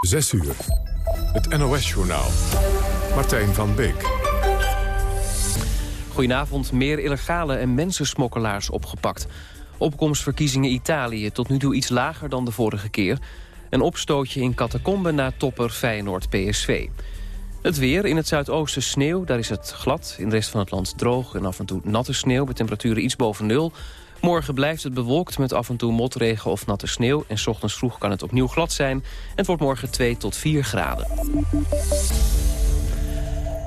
6 uur. Het NOS-journaal. Martijn van Beek. Goedenavond. Meer illegale en mensensmokkelaars opgepakt. Opkomstverkiezingen Italië tot nu toe iets lager dan de vorige keer. Een opstootje in catacomben na topper Feyenoord-PSV. Het weer, in het zuidoosten sneeuw, daar is het glad. In de rest van het land droog en af en toe natte sneeuw... met temperaturen iets boven nul. Morgen blijft het bewolkt met af en toe motregen of natte sneeuw... en s ochtends vroeg kan het opnieuw glad zijn. Het wordt morgen 2 tot 4 graden.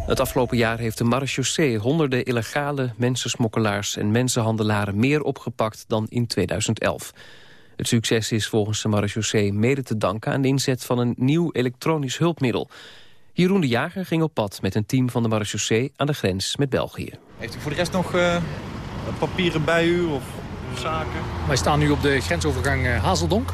Het afgelopen jaar heeft de marechaussee honderden illegale mensensmokkelaars en mensenhandelaren meer opgepakt dan in 2011. Het succes is volgens de marechaussee mede te danken aan de inzet van een nieuw elektronisch hulpmiddel. Jeroen de Jager ging op pad met een team van de marechaussee aan de grens met België. Heeft u voor de rest nog uh, papieren bij u of zaken? Wij staan nu op de grensovergang uh, Hazeldonk.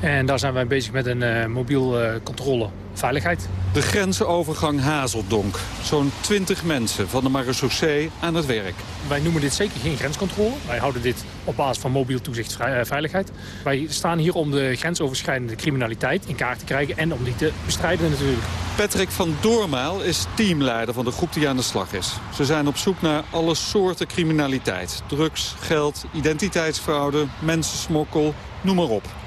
En daar zijn wij bezig met een uh, mobiel uh, controle veiligheid. De grensovergang Hazeldonk. Zo'n 20 mensen van de marechaussee aan het werk. Wij noemen dit zeker geen grenscontrole. Wij houden dit op basis van mobiel toezicht veiligheid. Wij staan hier om de grensoverschrijdende criminaliteit in kaart te krijgen... en om die te bestrijden natuurlijk. Patrick van Doormaal is teamleider van de groep die aan de slag is. Ze zijn op zoek naar alle soorten criminaliteit. Drugs, geld, identiteitsfraude, mensensmokkel, noem maar op.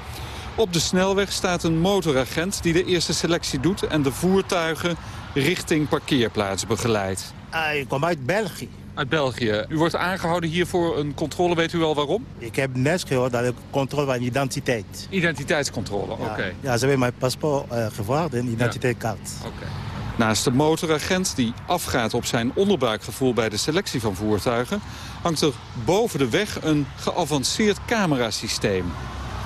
Op de snelweg staat een motoragent die de eerste selectie doet... en de voertuigen richting parkeerplaats begeleidt. Uh, ik kom uit België. Uit België. U wordt aangehouden hier voor een controle. Weet u al waarom? Ik heb net gehoord dat ik controle van identiteit. Identiteitscontrole, oké. Okay. Ja, ze hebben mijn paspoort uh, gevraagd en identiteitskaart. Ja. Oké. Okay. Naast de motoragent die afgaat op zijn onderbuikgevoel bij de selectie van voertuigen... hangt er boven de weg een geavanceerd camerasysteem.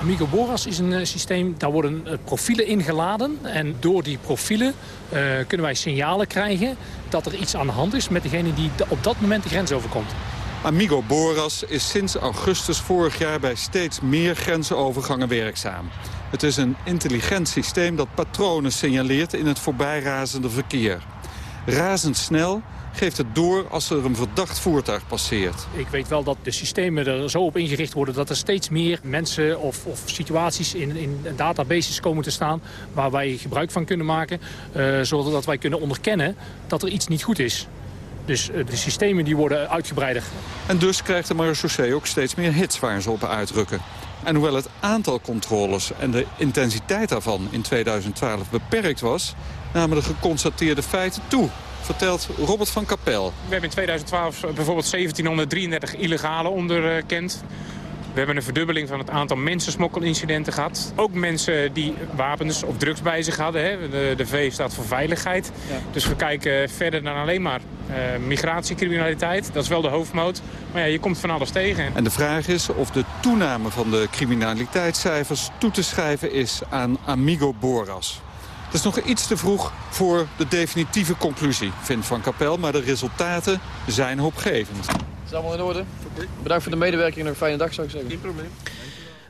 Amigo Boras is een uh, systeem, daar worden uh, profielen ingeladen. En door die profielen uh, kunnen wij signalen krijgen dat er iets aan de hand is met degene die op dat moment de grens overkomt. Amigo Boras is sinds augustus vorig jaar bij steeds meer grensovergangen werkzaam. Het is een intelligent systeem dat patronen signaleert in het voorbijrazende verkeer. Razendsnel geeft het door als er een verdacht voertuig passeert. Ik weet wel dat de systemen er zo op ingericht worden... dat er steeds meer mensen of, of situaties in, in databases komen te staan... waar wij gebruik van kunnen maken, uh, zodat wij kunnen onderkennen dat er iets niet goed is. Dus uh, de systemen die worden uitgebreider. En dus krijgt de marechaussee ook steeds meer hits waar ze op uitdrukken. En hoewel het aantal controles en de intensiteit daarvan in 2012 beperkt was... namen de geconstateerde feiten toe vertelt Robert van Kapel. We hebben in 2012 bijvoorbeeld 1733 illegale onderkend. We hebben een verdubbeling van het aantal mensensmokkelincidenten gehad. Ook mensen die wapens of drugs bij zich hadden. Hè. De, de V staat voor veiligheid. Ja. Dus we kijken verder dan alleen maar uh, migratiecriminaliteit. Dat is wel de hoofdmoot. Maar ja, je komt van alles tegen. En de vraag is of de toename van de criminaliteitscijfers toe te schrijven is aan Amigo Boras. Het is nog iets te vroeg voor de definitieve conclusie, vindt Van Kapel. Maar de resultaten zijn hoopgevend. Het is allemaal in orde. Bedankt voor de medewerking en een fijne dag, zou ik zeggen. Geen probleem.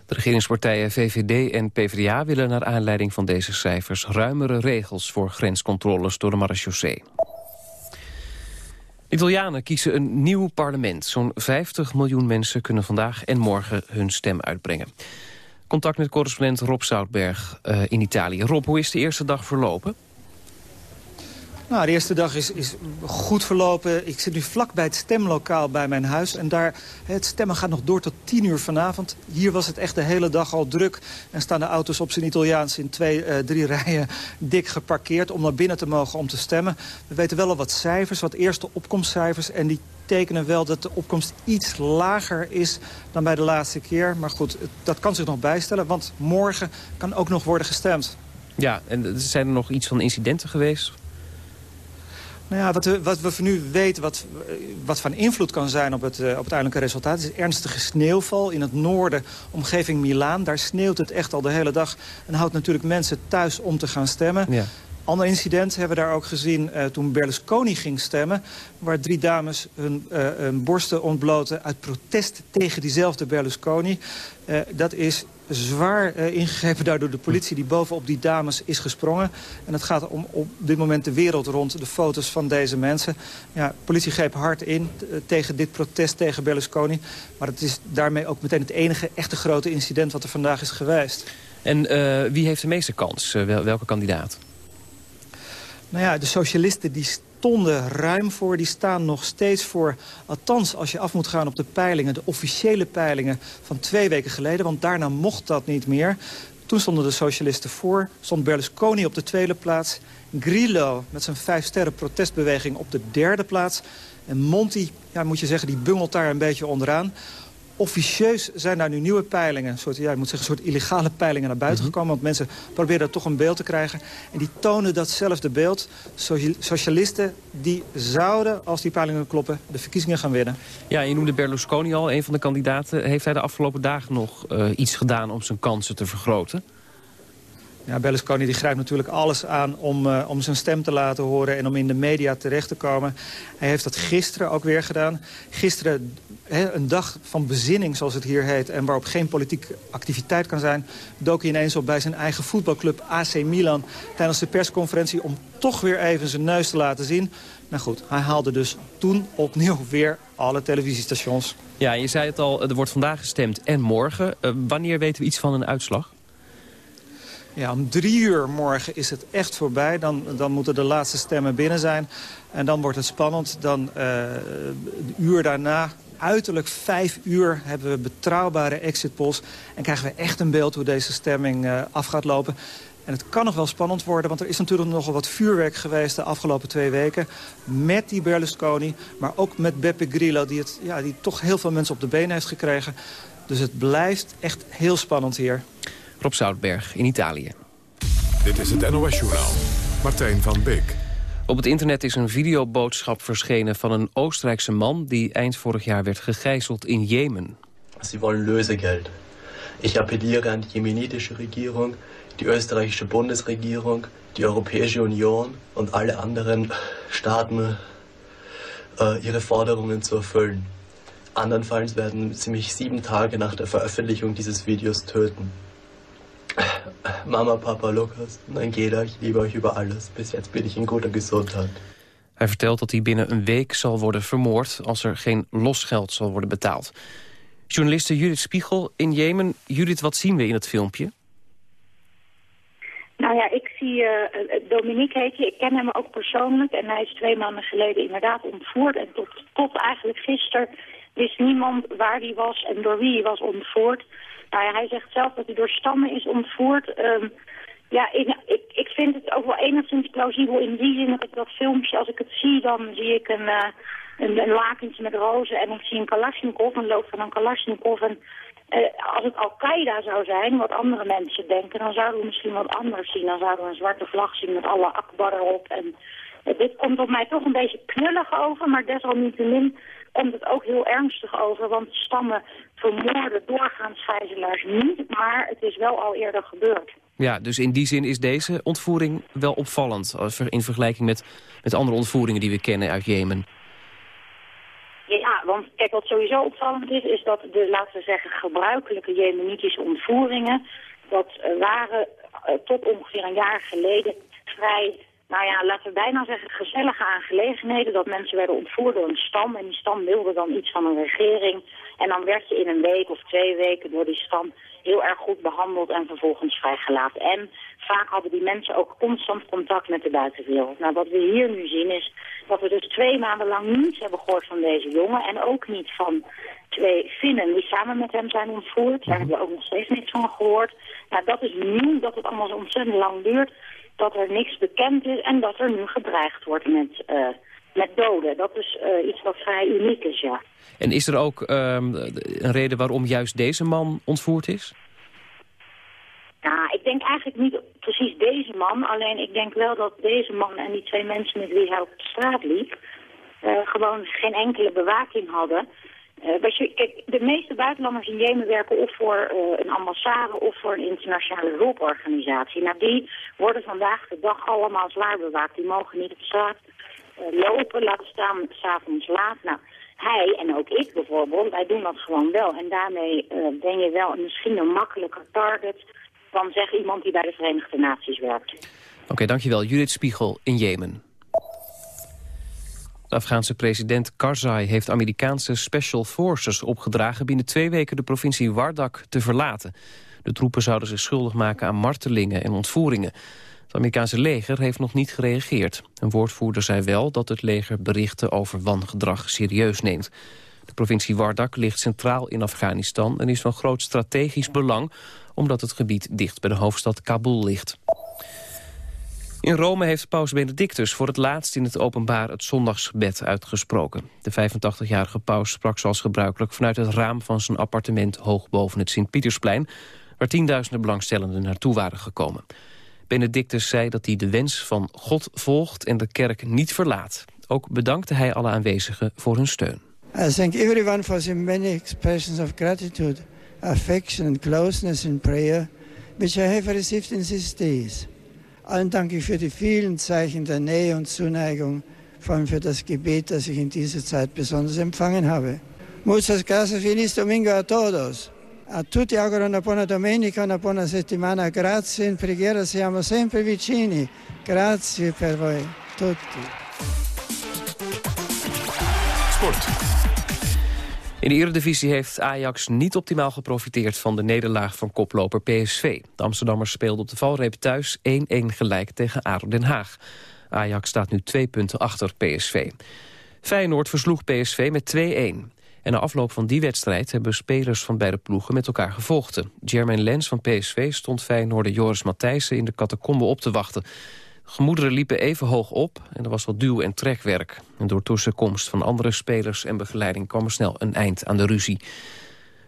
De regeringspartijen VVD en PvdA willen naar aanleiding van deze cijfers... ruimere regels voor grenscontroles door de marechaussee. Italianen kiezen een nieuw parlement. Zo'n 50 miljoen mensen kunnen vandaag en morgen hun stem uitbrengen. Contact met correspondent Rob Zoutberg uh, in Italië. Rob, hoe is de eerste dag verlopen? Nou, de eerste dag is, is goed verlopen. Ik zit nu vlak bij het stemlokaal bij mijn huis. En daar, het stemmen gaat nog door tot tien uur vanavond. Hier was het echt de hele dag al druk. En staan de auto's op zijn Italiaans in twee, uh, drie rijen dik geparkeerd... om naar binnen te mogen om te stemmen. We weten wel al wat cijfers, wat eerste opkomstcijfers. En die tekenen wel dat de opkomst iets lager is dan bij de laatste keer. Maar goed, dat kan zich nog bijstellen, want morgen kan ook nog worden gestemd. Ja, en zijn er nog iets van incidenten geweest? Nou ja, wat we, wat we nu weten, wat, wat van invloed kan zijn op het, uh, op het uiteindelijke resultaat... is ernstige sneeuwval in het noorden, omgeving Milaan. Daar sneeuwt het echt al de hele dag en houdt natuurlijk mensen thuis om te gaan stemmen. Ja. Ander incident hebben we daar ook gezien uh, toen Berlusconi ging stemmen... waar drie dames hun, hun borsten ontbloten uit protest tegen diezelfde Berlusconi. Uh, dat is zwaar ingegrepen daardoor de politie die bovenop die dames is gesprongen. En het gaat om op dit moment de wereld rond, de foto's van deze mensen. Ja, de politie greep hard in tegen dit protest tegen Berlusconi. Maar het is daarmee ook meteen het enige echte grote incident wat er vandaag is geweest. En wie heeft de meeste kans? welke kandidaat? Nou ja, de socialisten die stonden ruim voor. Die staan nog steeds voor, althans als je af moet gaan op de peilingen... de officiële peilingen van twee weken geleden. Want daarna mocht dat niet meer. Toen stonden de socialisten voor. Stond Berlusconi op de tweede plaats. Grillo met zijn vijf sterren protestbeweging op de derde plaats. En Monti, ja, moet je zeggen, die bungelt daar een beetje onderaan. Officieus zijn daar nu nieuwe peilingen, een soort, ja, ik moet zeggen, een soort illegale peilingen naar buiten mhm. gekomen. Want mensen proberen toch een beeld te krijgen. En die tonen datzelfde beeld. Socialisten die zouden, als die peilingen kloppen, de verkiezingen gaan winnen. Ja, je noemde Berlusconi al, een van de kandidaten. Heeft hij de afgelopen dagen nog uh, iets gedaan om zijn kansen te vergroten? Ja, Berlusconi die grijpt natuurlijk alles aan om, uh, om zijn stem te laten horen... en om in de media terecht te komen. Hij heeft dat gisteren ook weer gedaan. Gisteren een dag van bezinning, zoals het hier heet... en waarop geen politieke activiteit kan zijn... dook hij ineens op bij zijn eigen voetbalclub AC Milan... tijdens de persconferentie om toch weer even zijn neus te laten zien. Nou goed, hij haalde dus toen opnieuw weer alle televisiestations. Ja, je zei het al, er wordt vandaag gestemd en morgen. Uh, wanneer weten we iets van een uitslag? Ja, om drie uur morgen is het echt voorbij. Dan, dan moeten de laatste stemmen binnen zijn. En dan wordt het spannend. Dan uh, uur daarna, uiterlijk vijf uur, hebben we betrouwbare exit polls. En krijgen we echt een beeld hoe deze stemming uh, af gaat lopen. En het kan nog wel spannend worden, want er is natuurlijk nogal wat vuurwerk geweest de afgelopen twee weken. Met die Berlusconi, maar ook met Beppe Grillo, die, het, ja, die toch heel veel mensen op de benen heeft gekregen. Dus het blijft echt heel spannend hier. Rob Zoutberg in Italië. Dit is het NOS-journaal. Martijn van Beek. Op het internet is een videoboodschap verschenen van een Oostenrijkse man... die eind vorig jaar werd gegijzeld in Jemen. Ze willen Lösegeld. Ik appelliere aan de jemenitische regering, die Österreichische Bundesregierung, die Europäische Union en alle anderen Staaten uh, ihre Forderungen zu erfüllen. Andernfalls werden sie mich sieben Tage nach der Veröffentlichung dieses Videos töten. Mama, Papa, Lucas en Angela, ik liebe euch über alles. Bis jetzt bin ich in guter Gesundheit. Hij vertelt dat hij binnen een week zal worden vermoord... als er geen losgeld zal worden betaald. Journaliste Judith Spiegel in Jemen. Judith, wat zien we in het filmpje? Nou ja, ik zie uh, Dominique heet je. Ik ken hem ook persoonlijk. En hij is twee maanden geleden inderdaad ontvoerd. En tot, tot eigenlijk gisteren wist niemand waar hij was en door wie hij was ontvoerd. Nou ja, hij zegt zelf dat hij door stammen is ontvoerd. Um, ja, ik, ik, vind het ook wel enigszins plausibel in die zin dat ik dat filmpje, als ik het zie, dan zie ik een, uh, een, lakentje met rozen en ik zie een Kalashnikov, een loop van een Kalashnikov. En uh, als het Al-Qaeda zou zijn, wat andere mensen denken, dan zouden we misschien wat anders zien. Dan zouden we een zwarte vlag zien met alle Akbar erop. En uh, dit komt op mij toch een beetje knullig over, maar desalniettemin komt het ook heel ernstig over. Want stammen vermoorden doorgaans gijzelaars niet, maar het is wel al eerder gebeurd. Ja, dus in die zin is deze ontvoering wel opvallend... in vergelijking met, met andere ontvoeringen die we kennen uit Jemen. Ja, want kijk, wat sowieso opvallend is... is dat de, laten we zeggen, gebruikelijke jemenitische ontvoeringen... dat uh, waren uh, tot ongeveer een jaar geleden vrij nou ja, laten we bijna zeggen, gezellige aangelegenheden. Dat mensen werden ontvoerd door een stam en die stam wilde dan iets van een regering. En dan werd je in een week of twee weken door die stam heel erg goed behandeld en vervolgens vrijgelaten. En vaak hadden die mensen ook constant contact met de buitenwereld. Nou, wat we hier nu zien is dat we dus twee maanden lang niets hebben gehoord van deze jongen. En ook niet van twee Finnen die samen met hem zijn ontvoerd. Daar hebben we ook nog steeds niets van gehoord. Nou, dat is nieuw dat het allemaal zo ontzettend lang duurt dat er niks bekend is en dat er nu gedreigd wordt met, uh, met doden. Dat is uh, iets wat vrij uniek is, ja. En is er ook um, een reden waarom juist deze man ontvoerd is? Ja, ik denk eigenlijk niet precies deze man. Alleen ik denk wel dat deze man en die twee mensen met wie hij op de straat liep... Uh, gewoon geen enkele bewaking hadden. Uh, kijk, de meeste buitenlanders in Jemen werken of voor uh, een ambassade of voor een internationale hulporganisatie. Nou, die worden vandaag de dag allemaal zwaar bewaakt. Die mogen niet op straat uh, lopen, laten staan s'avonds laat. Nou, hij en ook ik bijvoorbeeld, wij doen dat gewoon wel. En daarmee ben je wel misschien een makkelijker target dan zeg iemand die bij de Verenigde Naties werkt. Oké, dankjewel. Judith Spiegel in Jemen. De Afghaanse president Karzai heeft Amerikaanse special forces opgedragen... binnen twee weken de provincie Wardak te verlaten. De troepen zouden zich schuldig maken aan martelingen en ontvoeringen. Het Amerikaanse leger heeft nog niet gereageerd. Een woordvoerder zei wel dat het leger berichten over wangedrag serieus neemt. De provincie Wardak ligt centraal in Afghanistan... en is van groot strategisch belang... omdat het gebied dicht bij de hoofdstad Kabul ligt. In Rome heeft paus Benedictus voor het laatst in het openbaar het zondagsgebed uitgesproken. De 85-jarige paus sprak zoals gebruikelijk vanuit het raam van zijn appartement hoog boven het Sint-Pietersplein, waar tienduizenden belangstellenden naartoe waren gekomen. Benedictus zei dat hij de wens van God volgt en de kerk niet verlaat. Ook bedankte hij alle aanwezigen voor hun steun. I thank everyone for the many expressions of gratitude, affection and closeness in prayer which I have received in these days. Allen danke ich für die vielen Zeichen der Nähe und Zuneigung, vor allem für das Gebet, das ich in dieser Zeit besonders empfangen habe. Muchas gracias, feliz domingo a todos. A tutti auguro una buona domenica, una buona settimana. Grazie, in preghiera siamo sempre vicini. Grazie per voi tutti. Sport. In de Eredivisie heeft Ajax niet optimaal geprofiteerd van de nederlaag van koploper PSV. De Amsterdammers speelden op de valreep thuis 1-1 gelijk tegen ADO Den Haag. Ajax staat nu twee punten achter PSV. Feyenoord versloeg PSV met 2-1. En na afloop van die wedstrijd hebben spelers van beide ploegen met elkaar gevochten. Jermaine Lens van PSV stond Feyenoorder Joris Matthijssen in de catacombe op te wachten. Gemoederen liepen even hoog op en er was wat duw- en trekwerk. En door tussenkomst van andere spelers en begeleiding kwam er snel een eind aan de ruzie.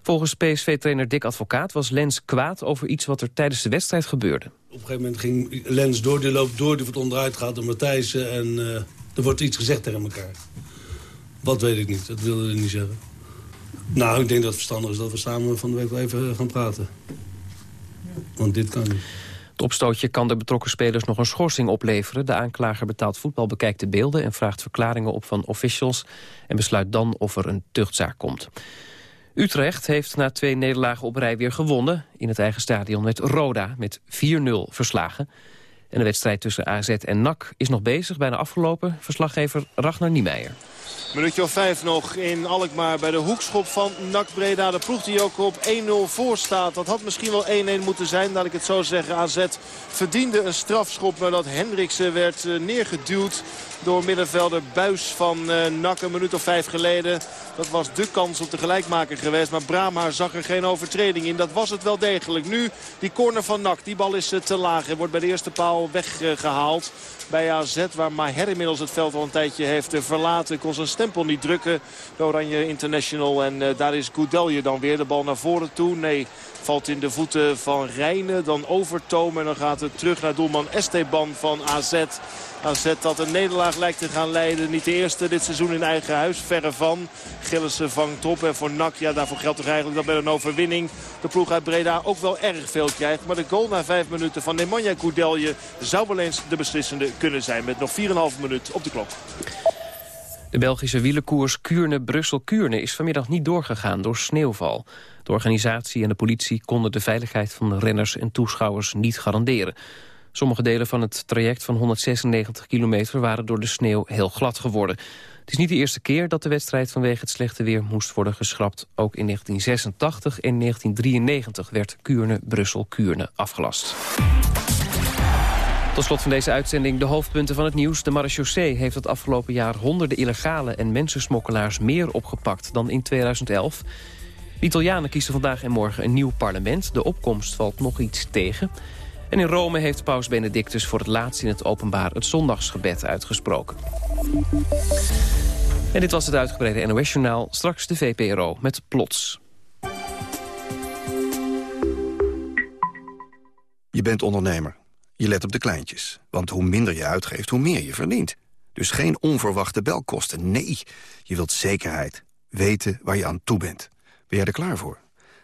Volgens PSV-trainer Dick Advocaat was Lens kwaad over iets wat er tijdens de wedstrijd gebeurde. Op een gegeven moment ging Lens door, die loopt door, die wordt onderuit gaat door Matthijssen en uh, er wordt iets gezegd tegen elkaar. Wat weet ik niet, dat wilde hij niet zeggen. Nou, ik denk dat het verstandig is dat we samen van de week wel even gaan praten. Want dit kan niet. Het opstootje kan de betrokken spelers nog een schorsing opleveren. De aanklager betaalt voetbal bekijkt de beelden... en vraagt verklaringen op van officials... en besluit dan of er een tuchtzaak komt. Utrecht heeft na twee nederlagen op rij weer gewonnen... in het eigen stadion met Roda met 4-0 verslagen. En de wedstrijd tussen AZ en NAC is nog bezig, bijna afgelopen. Verslaggever Ragnar Niemeyer. Minuutje of vijf nog in Alkmaar bij de hoekschop van NAC Breda. De ploeg die ook op 1-0 voor staat. Dat had misschien wel 1-1 moeten zijn, laat ik het zo zeggen. AZ verdiende een strafschop nadat Hendriksen werd neergeduwd door middenvelder Buis van uh, NAC een minuut of vijf geleden. Dat was de kans op de gelijkmaker geweest. Maar Brahma zag er geen overtreding in. Dat was het wel degelijk. Nu die corner van NAC. Die bal is uh, te laag. Hij wordt bij de eerste paal weggehaald. Bij AZ waar Maher inmiddels het veld al een tijdje heeft uh, verlaten. Kon zijn stempel niet drukken. De Oranje International. En daar is Goudelje dan weer. De bal naar voren toe. Nee, valt in de voeten van Rijnen. Dan overtomen. En dan gaat het terug naar doelman Esteban van AZ. AZ dat een nederlaag lijkt te gaan leiden. Niet de eerste dit seizoen in eigen huis. Verre van. Gillissen vangt op. En voor NAC, ja, daarvoor geldt toch eigenlijk dat bij een overwinning... de ploeg uit Breda ook wel erg veel krijgt. Maar de goal na vijf minuten van Nemanja Koudelje... zou wel eens de beslissende kunnen zijn. Met nog 4,5 minuut op de klok. De Belgische wielerkoers Kuurne-Brussel-Kuurne is vanmiddag niet doorgegaan door sneeuwval. De organisatie en de politie konden de veiligheid van de renners en toeschouwers niet garanderen. Sommige delen van het traject van 196 kilometer waren door de sneeuw heel glad geworden. Het is niet de eerste keer dat de wedstrijd vanwege het slechte weer moest worden geschrapt. Ook in 1986 en 1993 werd Kuurne-Brussel-Kuurne afgelast. Tot slot van deze uitzending de hoofdpunten van het nieuws. De marechaussee heeft het afgelopen jaar honderden illegale en mensensmokkelaars meer opgepakt dan in 2011. De Italianen kiezen vandaag en morgen een nieuw parlement. De opkomst valt nog iets tegen. En in Rome heeft paus Benedictus voor het laatst in het openbaar het zondagsgebed uitgesproken. En dit was het uitgebreide NOS-journaal. Straks de VPRO met Plots. Je bent ondernemer. Je let op de kleintjes. Want hoe minder je uitgeeft, hoe meer je verdient. Dus geen onverwachte belkosten. Nee, je wilt zekerheid. Weten waar je aan toe bent. Ben jij er klaar voor?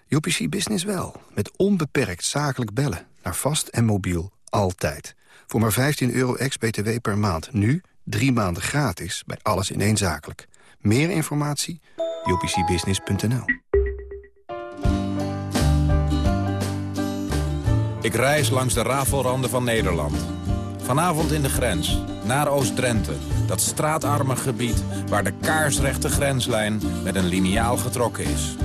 UPC Business wel. Met onbeperkt zakelijk bellen. Naar vast en mobiel. Altijd. Voor maar 15 euro ex-BTW per maand. Nu drie maanden gratis bij alles ineenzakelijk. Meer informatie? upcbusiness.nl Ik reis langs de rafelranden van Nederland. Vanavond in de grens, naar Oost-Drenthe. Dat straatarme gebied waar de kaarsrechte grenslijn met een liniaal getrokken is.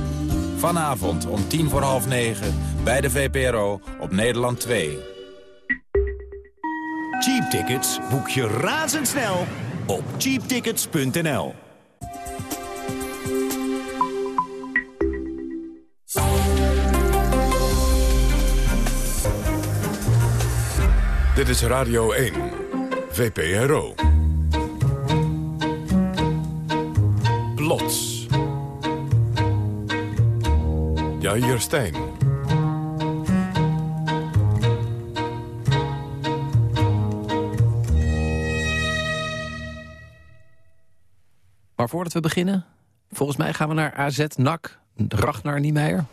Vanavond om tien voor half negen bij de VPRO op Nederland 2. Cheap tickets boek je razendsnel op cheaptickets.nl. Dit is Radio 1, VPRO. Plots. Jair Stijn. Maar voordat we beginnen, volgens mij gaan we naar AZ NAC. Ragnar Niemeyer.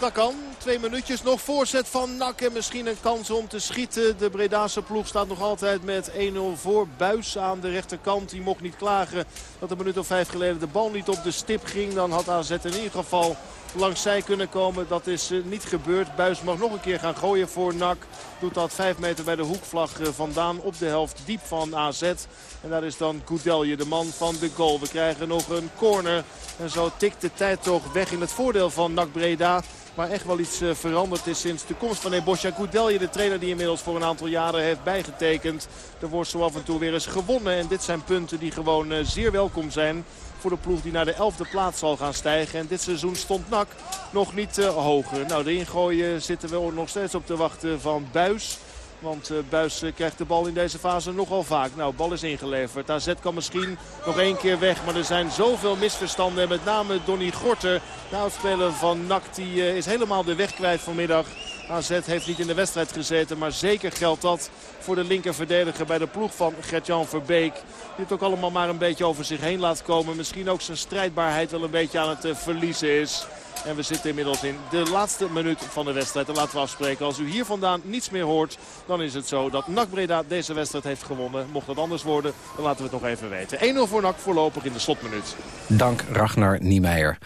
Dat kan. Twee minuutjes nog. Voorzet van Nak en misschien een kans om te schieten. De Bredase ploeg staat nog altijd met 1-0 voor. Buis aan de rechterkant. Die mocht niet klagen dat een minuut of vijf geleden de bal niet op de stip ging. Dan had AZ in ieder geval langs zij kunnen komen. Dat is eh, niet gebeurd. Buis mag nog een keer gaan gooien voor Nak. Doet dat vijf meter bij de hoekvlag eh, vandaan op de helft diep van AZ. En daar is dan Goudelje, de man van de goal. We krijgen nog een corner. En zo tikt de tijd toch weg in het voordeel van Nak Breda. Maar echt wel iets eh, veranderd is sinds de komst van Ebosja Goudelje. De trainer die inmiddels voor een aantal jaren heeft bijgetekend. Er wordt zo af en toe weer eens gewonnen. En dit zijn punten die gewoon zeer welkom zijn voor de ploeg die naar de elfde plaats zal gaan stijgen. En dit seizoen stond NAC nog niet uh, hoger. Nou, de ingooien zitten we nog steeds op te wachten van Buis. Want uh, Buis uh, krijgt de bal in deze fase nogal vaak. Nou, bal is ingeleverd. AZ kan misschien nog één keer weg. Maar er zijn zoveel misverstanden. En met name Donny Gorter, de oudspeler van NAC, die is helemaal de weg kwijt vanmiddag. AZ heeft niet in de wedstrijd gezeten. Maar zeker geldt dat voor de linkerverdediger bij de ploeg van Gert-Jan Verbeek. Die het ook allemaal maar een beetje over zich heen laat komen. Misschien ook zijn strijdbaarheid wel een beetje aan het verliezen is. En we zitten inmiddels in de laatste minuut van de wedstrijd. En laten we afspreken, als u hier vandaan niets meer hoort... dan is het zo dat NAC Breda deze wedstrijd heeft gewonnen. Mocht dat anders worden, dan laten we het nog even weten. 1-0 voor NAC voorlopig in de slotminuut. Dank Ragnar Niemeyer.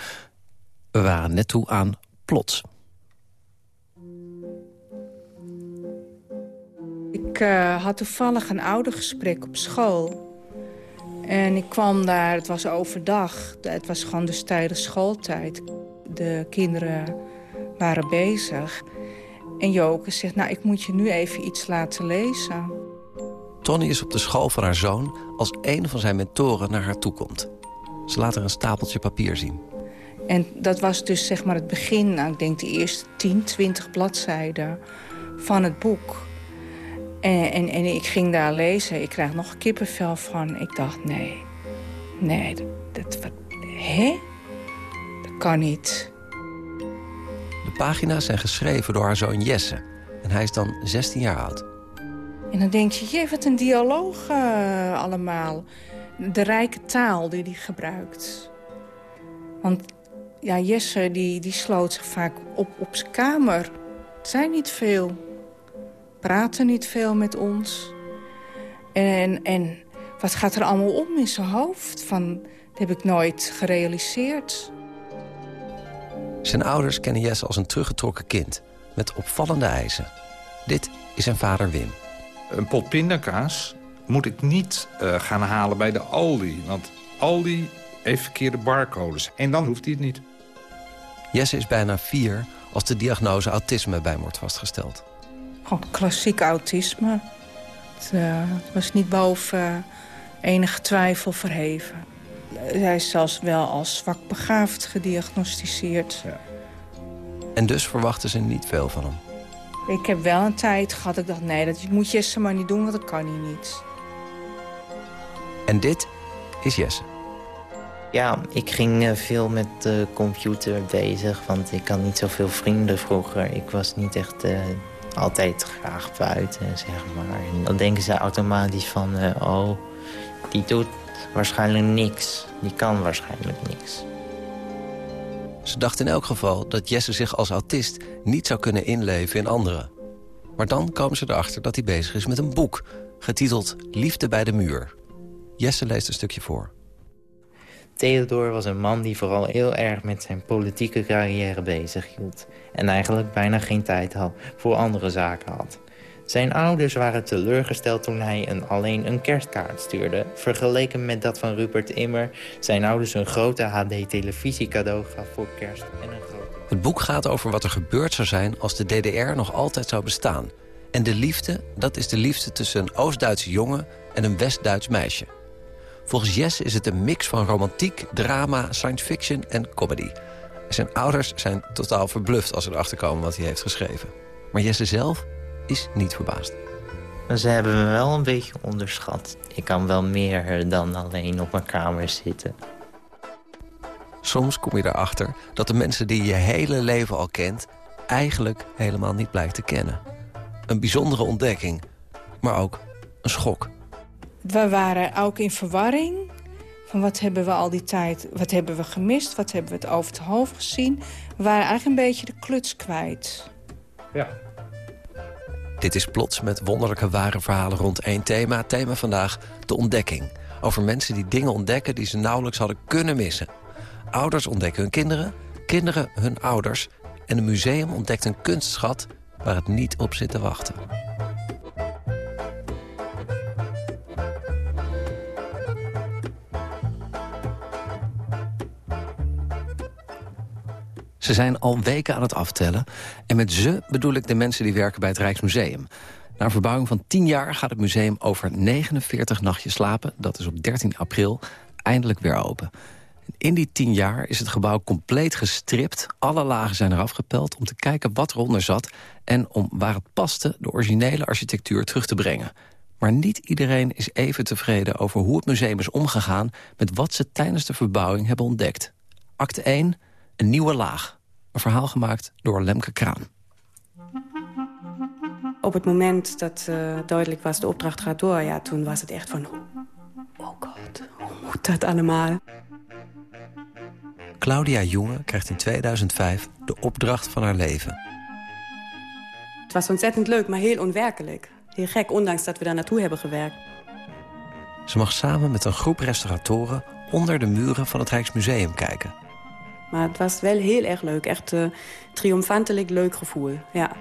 We waren net toe aan plots. Ik uh, had toevallig een oudergesprek op school. En ik kwam daar, het was overdag. Het was gewoon dus tijdens schooltijd. De kinderen waren bezig. En Joke zegt, nou, ik moet je nu even iets laten lezen. Tony is op de school van haar zoon als een van zijn mentoren naar haar toe komt. Ze laat er een stapeltje papier zien. En dat was dus zeg maar het begin, nou, ik denk de eerste 10, 20 bladzijden van het boek. En, en, en, ik ging daar lezen. Ik krijg nog kippenvel van. Ik dacht, nee, nee, dat, dat wat, hè? Kan niet. De pagina's zijn geschreven door haar zoon Jesse. En hij is dan 16 jaar oud. En dan denk je, je wat een dialoog uh, allemaal. De rijke taal die hij gebruikt. Want ja, Jesse die, die sloot zich vaak op op zijn kamer. Het zijn niet veel praten niet veel met ons. En, en wat gaat er allemaal om in zijn hoofd? Van, dat heb ik nooit gerealiseerd. Zijn ouders kennen Jesse als een teruggetrokken kind. Met opvallende eisen. Dit is zijn vader Wim. Een pot pindakaas moet ik niet uh, gaan halen bij de Aldi. Want Aldi heeft verkeerde barcodes. En dan hoeft hij het niet. Jesse is bijna vier als de diagnose autisme bij hem wordt vastgesteld. Gewoon klassiek autisme. Het, uh, het was niet boven uh, enige twijfel verheven. Hij is zelfs wel als zwak begaafd gediagnosticeerd. Ja. En dus verwachten ze niet veel van hem? Ik heb wel een tijd gehad, ik dacht nee, dat moet Jesse maar niet doen, want dat kan hij niet. En dit is Jesse. Ja, ik ging veel met de computer bezig, want ik had niet zoveel vrienden vroeger. Ik was niet echt uh, altijd graag buiten, zeg maar. En dan denken ze automatisch van, uh, oh, die doet waarschijnlijk niks. Die kan waarschijnlijk niks. Ze dacht in elk geval dat Jesse zich als autist niet zou kunnen inleven in anderen. Maar dan komen ze erachter dat hij bezig is met een boek... getiteld Liefde bij de muur. Jesse leest een stukje voor. Theodor was een man die vooral heel erg met zijn politieke carrière bezig hield. En eigenlijk bijna geen tijd had voor andere zaken had. Zijn ouders waren teleurgesteld toen hij een, alleen een kerstkaart stuurde. Vergeleken met dat van Rupert Immer... zijn ouders een grote HD-televisie cadeau gaf voor kerst en een grote... Het boek gaat over wat er gebeurd zou zijn als de DDR nog altijd zou bestaan. En de liefde, dat is de liefde tussen een Oost-Duitse jongen en een West-Duits meisje. Volgens Jesse is het een mix van romantiek, drama, science fiction en comedy. Zijn ouders zijn totaal verbluft als ze erachter komen wat hij heeft geschreven. Maar Jesse zelf is niet verbaasd. Ze hebben me wel een beetje onderschat. Ik kan wel meer dan alleen op mijn kamer zitten. Soms kom je erachter dat de mensen die je hele leven al kent... eigenlijk helemaal niet blijkt te kennen. Een bijzondere ontdekking, maar ook een schok. We waren ook in verwarring. Van wat hebben we al die tijd, wat hebben we gemist? Wat hebben we het over het hoofd gezien? We waren eigenlijk een beetje de kluts kwijt. Ja. Dit is Plots met wonderlijke ware verhalen rond één thema. Thema vandaag de ontdekking. Over mensen die dingen ontdekken die ze nauwelijks hadden kunnen missen. Ouders ontdekken hun kinderen, kinderen hun ouders... en een museum ontdekt een kunstschat waar het niet op zit te wachten. Ze zijn al weken aan het aftellen. En met ze bedoel ik de mensen die werken bij het Rijksmuseum. Na een verbouwing van 10 jaar gaat het museum over 49 nachtjes slapen. Dat is op 13 april eindelijk weer open. In die 10 jaar is het gebouw compleet gestript. Alle lagen zijn eraf gepeld om te kijken wat eronder zat... en om waar het paste de originele architectuur terug te brengen. Maar niet iedereen is even tevreden over hoe het museum is omgegaan... met wat ze tijdens de verbouwing hebben ontdekt. Acte 1, een nieuwe laag. Een verhaal gemaakt door Lemke Kraan. Op het moment dat uh, duidelijk was, de opdracht gaat door... ja, toen was het echt van... Oh god, hoe moet dat allemaal? Claudia Jonge krijgt in 2005 de opdracht van haar leven. Het was ontzettend leuk, maar heel onwerkelijk. Heel gek, ondanks dat we daar naartoe hebben gewerkt. Ze mag samen met een groep restauratoren onder de muren van het Rijksmuseum kijken. Maar het was wel heel erg leuk. Echt uh, triomfantelijk leuk gevoel, ja.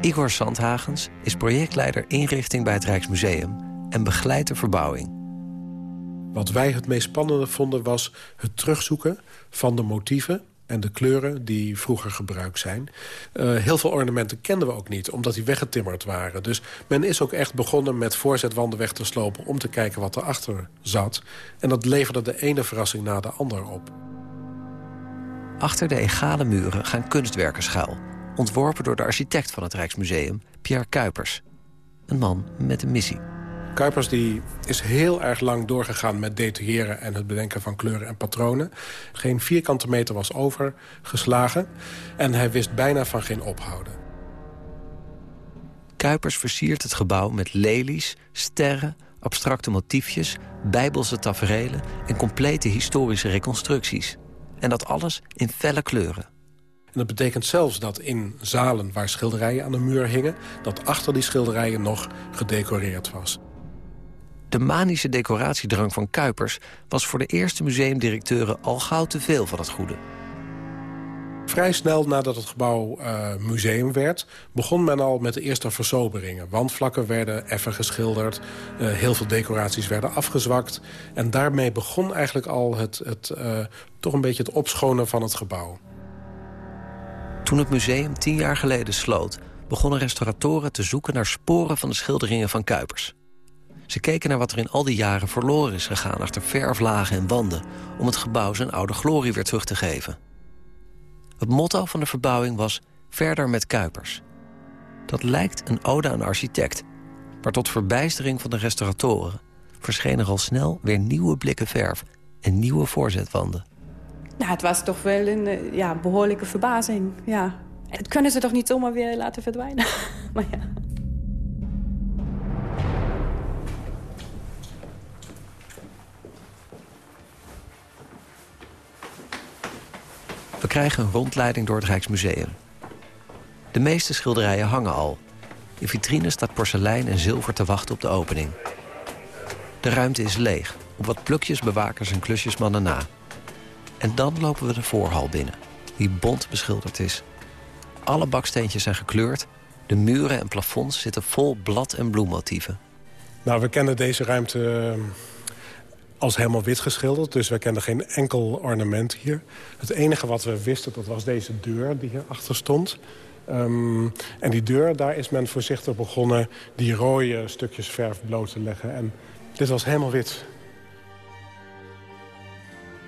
Igor Sandhagens is projectleider inrichting bij het Rijksmuseum... en begeleidt de verbouwing. Wat wij het meest spannende vonden was het terugzoeken van de motieven en de kleuren die vroeger gebruikt zijn. Uh, heel veel ornamenten kenden we ook niet, omdat die weggetimmerd waren. Dus men is ook echt begonnen met voorzetwanden weg te slopen... om te kijken wat erachter zat. En dat leverde de ene verrassing na de andere op. Achter de egale muren gaan kunstwerken schuil. Ontworpen door de architect van het Rijksmuseum, Pierre Kuipers. Een man met een missie. Kuipers die is heel erg lang doorgegaan met detailleren... en het bedenken van kleuren en patronen. Geen vierkante meter was overgeslagen. En hij wist bijna van geen ophouden. Kuipers versiert het gebouw met lelies, sterren, abstracte motiefjes... bijbelse taferelen en complete historische reconstructies. En dat alles in felle kleuren. En dat betekent zelfs dat in zalen waar schilderijen aan de muur hingen... dat achter die schilderijen nog gedecoreerd was. De manische decoratiedrang van Kuipers was voor de eerste museumdirecteuren al gauw te veel van het goede. Vrij snel nadat het gebouw uh, museum werd... begon men al met de eerste versoberingen. Wandvlakken werden effen geschilderd. Uh, heel veel decoraties werden afgezwakt. En daarmee begon eigenlijk al het, het, uh, toch een beetje het opschonen van het gebouw. Toen het museum tien jaar geleden sloot... begonnen restauratoren te zoeken naar sporen van de schilderingen van Kuipers. Ze keken naar wat er in al die jaren verloren is gegaan... achter verflagen en wanden... om het gebouw zijn oude glorie weer terug te geven. Het motto van de verbouwing was Verder met Kuipers. Dat lijkt een ode aan architect. Maar tot verbijstering van de restauratoren... verschenen al snel weer nieuwe blikken verf... en nieuwe voorzetwanden. Nou, het was toch wel een eh, ja, behoorlijke verbazing, ja. Het kunnen ze toch niet zomaar weer laten verdwijnen? maar ja... We krijgen een rondleiding door het Rijksmuseum. De meeste schilderijen hangen al. In vitrines staat porselein en zilver te wachten op de opening. De ruimte is leeg, op wat plukjes, bewakers en klusjesmannen na. En dan lopen we de voorhal binnen, die bont beschilderd is. Alle baksteentjes zijn gekleurd. De muren en plafonds zitten vol blad- en bloemmotieven. Nou, we kennen deze ruimte eh, als helemaal wit geschilderd. Dus we kennen geen enkel ornament hier. Het enige wat we wisten, dat was deze deur die hierachter stond. Ehm, en die deur, daar is men voorzichtig begonnen... die rode stukjes verf bloot te leggen. En dit was helemaal wit.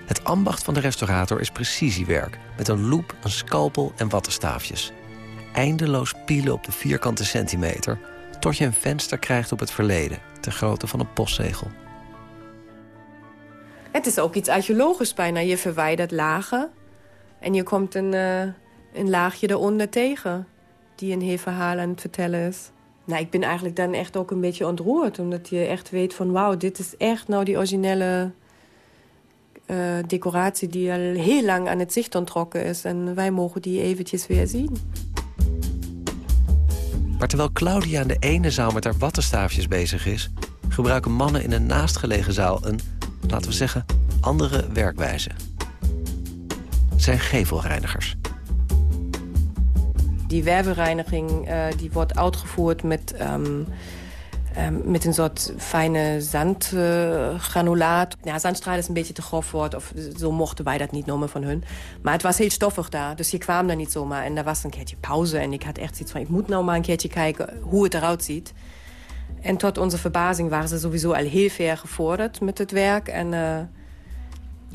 Het ambacht van de restaurator is precisiewerk... met een loep, een scalpel en wattenstaafjes. Eindeloos pielen op de vierkante centimeter... tot je een venster krijgt op het verleden... ter grootte van een postzegel. Het is ook iets archeologisch bijna. Je verwijdert lagen en je komt een, uh, een laagje eronder tegen... die een heel verhaal aan het vertellen is. Nou, ik ben eigenlijk dan echt ook een beetje ontroerd. Omdat je echt weet van wauw, dit is echt nou die originele uh, decoratie... die al heel lang aan het zicht ontrokken is. En wij mogen die eventjes weer zien. Maar terwijl Claudia in de ene zaal met haar wattenstaafjes bezig is... gebruiken mannen in een naastgelegen zaal een, laten we zeggen, andere werkwijze. Zijn gevelreinigers. Die werbereiniging uh, die wordt uitgevoerd met, um, um, met een soort fijne zandgranulaat. Ja, zandstraal is een beetje te grof woord, of zo mochten wij dat niet noemen van hun. Maar het was heel stoffig daar, dus je kwam daar niet zomaar. En daar was een keertje pauze en ik had echt zoiets van... ik moet nou maar een keertje kijken hoe het eruit ziet. En tot onze verbazing waren ze sowieso al heel ver gevorderd met het werk. En uh,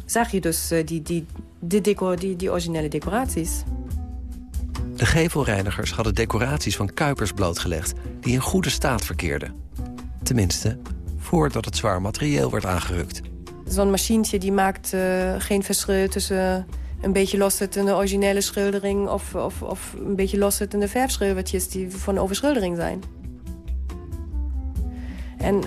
zag je dus uh, die, die, die, decor, die, die originele decoraties. De gevelreinigers hadden decoraties van Kuipers blootgelegd... die in goede staat verkeerden. Tenminste, voordat het zwaar materieel werd aangerukt. Zo'n machientje die maakt uh, geen verschil tussen een beetje loszittende originele schildering... of, of, of een beetje loszittende verfschildertjes die van overschildering zijn. En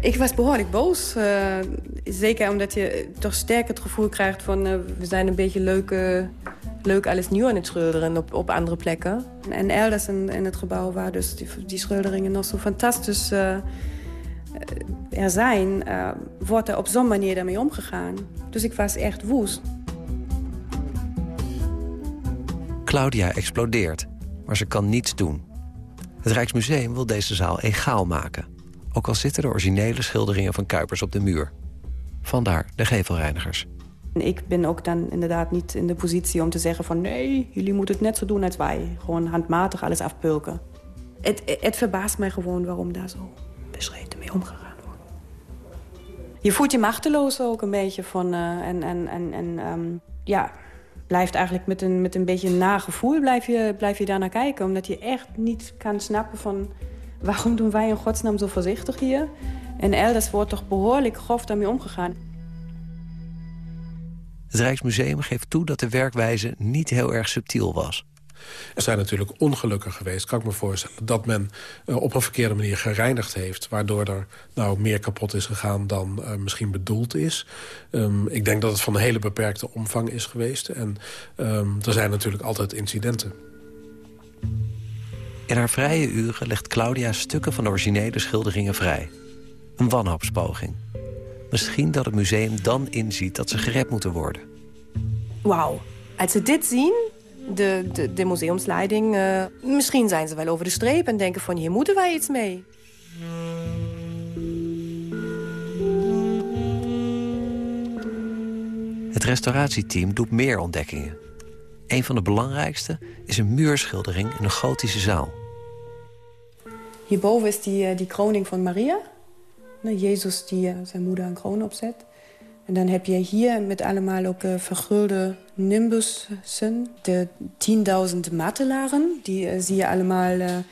ik was behoorlijk boos. Uh, zeker omdat je toch sterk het gevoel krijgt van... Uh, we zijn een beetje leuk, uh, leuk alles nieuw aan het schilderen op, op andere plekken. En elders in, in het gebouw waar dus die, die schilderingen nog zo fantastisch er zijn... wordt er op zo'n manier daarmee omgegaan. Dus ik was echt woest. Claudia explodeert, maar ze kan niets doen. Het Rijksmuseum wil deze zaal egaal maken ook al zitten de originele schilderingen van Kuipers op de muur. Vandaar de gevelreinigers. Ik ben ook dan inderdaad niet in de positie om te zeggen van... nee, jullie moeten het net zo doen als wij. Gewoon handmatig alles afpulken. Het, het verbaast mij gewoon waarom daar zo beschreden mee omgegaan wordt. Je voelt je machteloos ook een beetje van... Uh, en en, en, en um, ja, blijft eigenlijk met een, met een beetje nagevoel blijf je, blijf je daar naar kijken. Omdat je echt niet kan snappen van waarom doen wij in godsnaam zo voorzichtig hier? En elders wordt toch behoorlijk grof daarmee omgegaan. Het Rijksmuseum geeft toe dat de werkwijze niet heel erg subtiel was. Er zijn natuurlijk ongelukken geweest, kan ik me voorstellen... dat men uh, op een verkeerde manier gereinigd heeft... waardoor er nou meer kapot is gegaan dan uh, misschien bedoeld is. Um, ik denk dat het van een hele beperkte omvang is geweest. En um, er zijn natuurlijk altijd incidenten. In haar vrije uren legt Claudia stukken van de originele schilderingen vrij. Een wanhoopspoging. Misschien dat het museum dan inziet dat ze gered moeten worden. Wauw. Als ze dit zien, de, de, de museumsleiding... Uh, misschien zijn ze wel over de streep en denken van... hier moeten wij iets mee. Het restauratieteam doet meer ontdekkingen. Een van de belangrijkste is een muurschildering in een gotische zaal. Hierboven is die, die kroning van Maria. Jezus die zijn moeder een kroon opzet. En dan heb je hier met allemaal ook uh, vergulde nimbussen. De 10.000 martelaren. Die zie je allemaal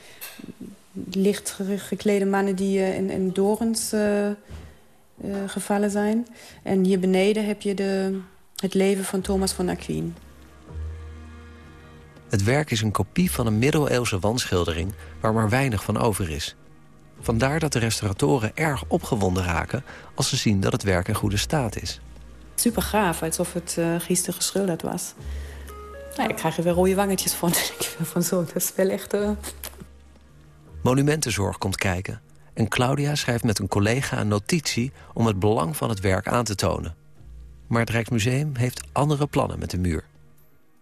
licht geklede mannen die in, in dorens gevallen zijn. En hier beneden heb je de, het leven van Thomas van Aquin. Het werk is een kopie van een middeleeuwse wandschildering... waar maar weinig van over is. Vandaar dat de restauratoren erg opgewonden raken... als ze zien dat het werk in goede staat is. Super gaaf, alsof het uh, gisteren geschilderd was. Nou, ik krijg er weer rode wangetjes van. van zo, dat is wel echt... Uh... Monumentenzorg komt kijken. En Claudia schrijft met een collega een notitie... om het belang van het werk aan te tonen. Maar het Rijksmuseum heeft andere plannen met de muur.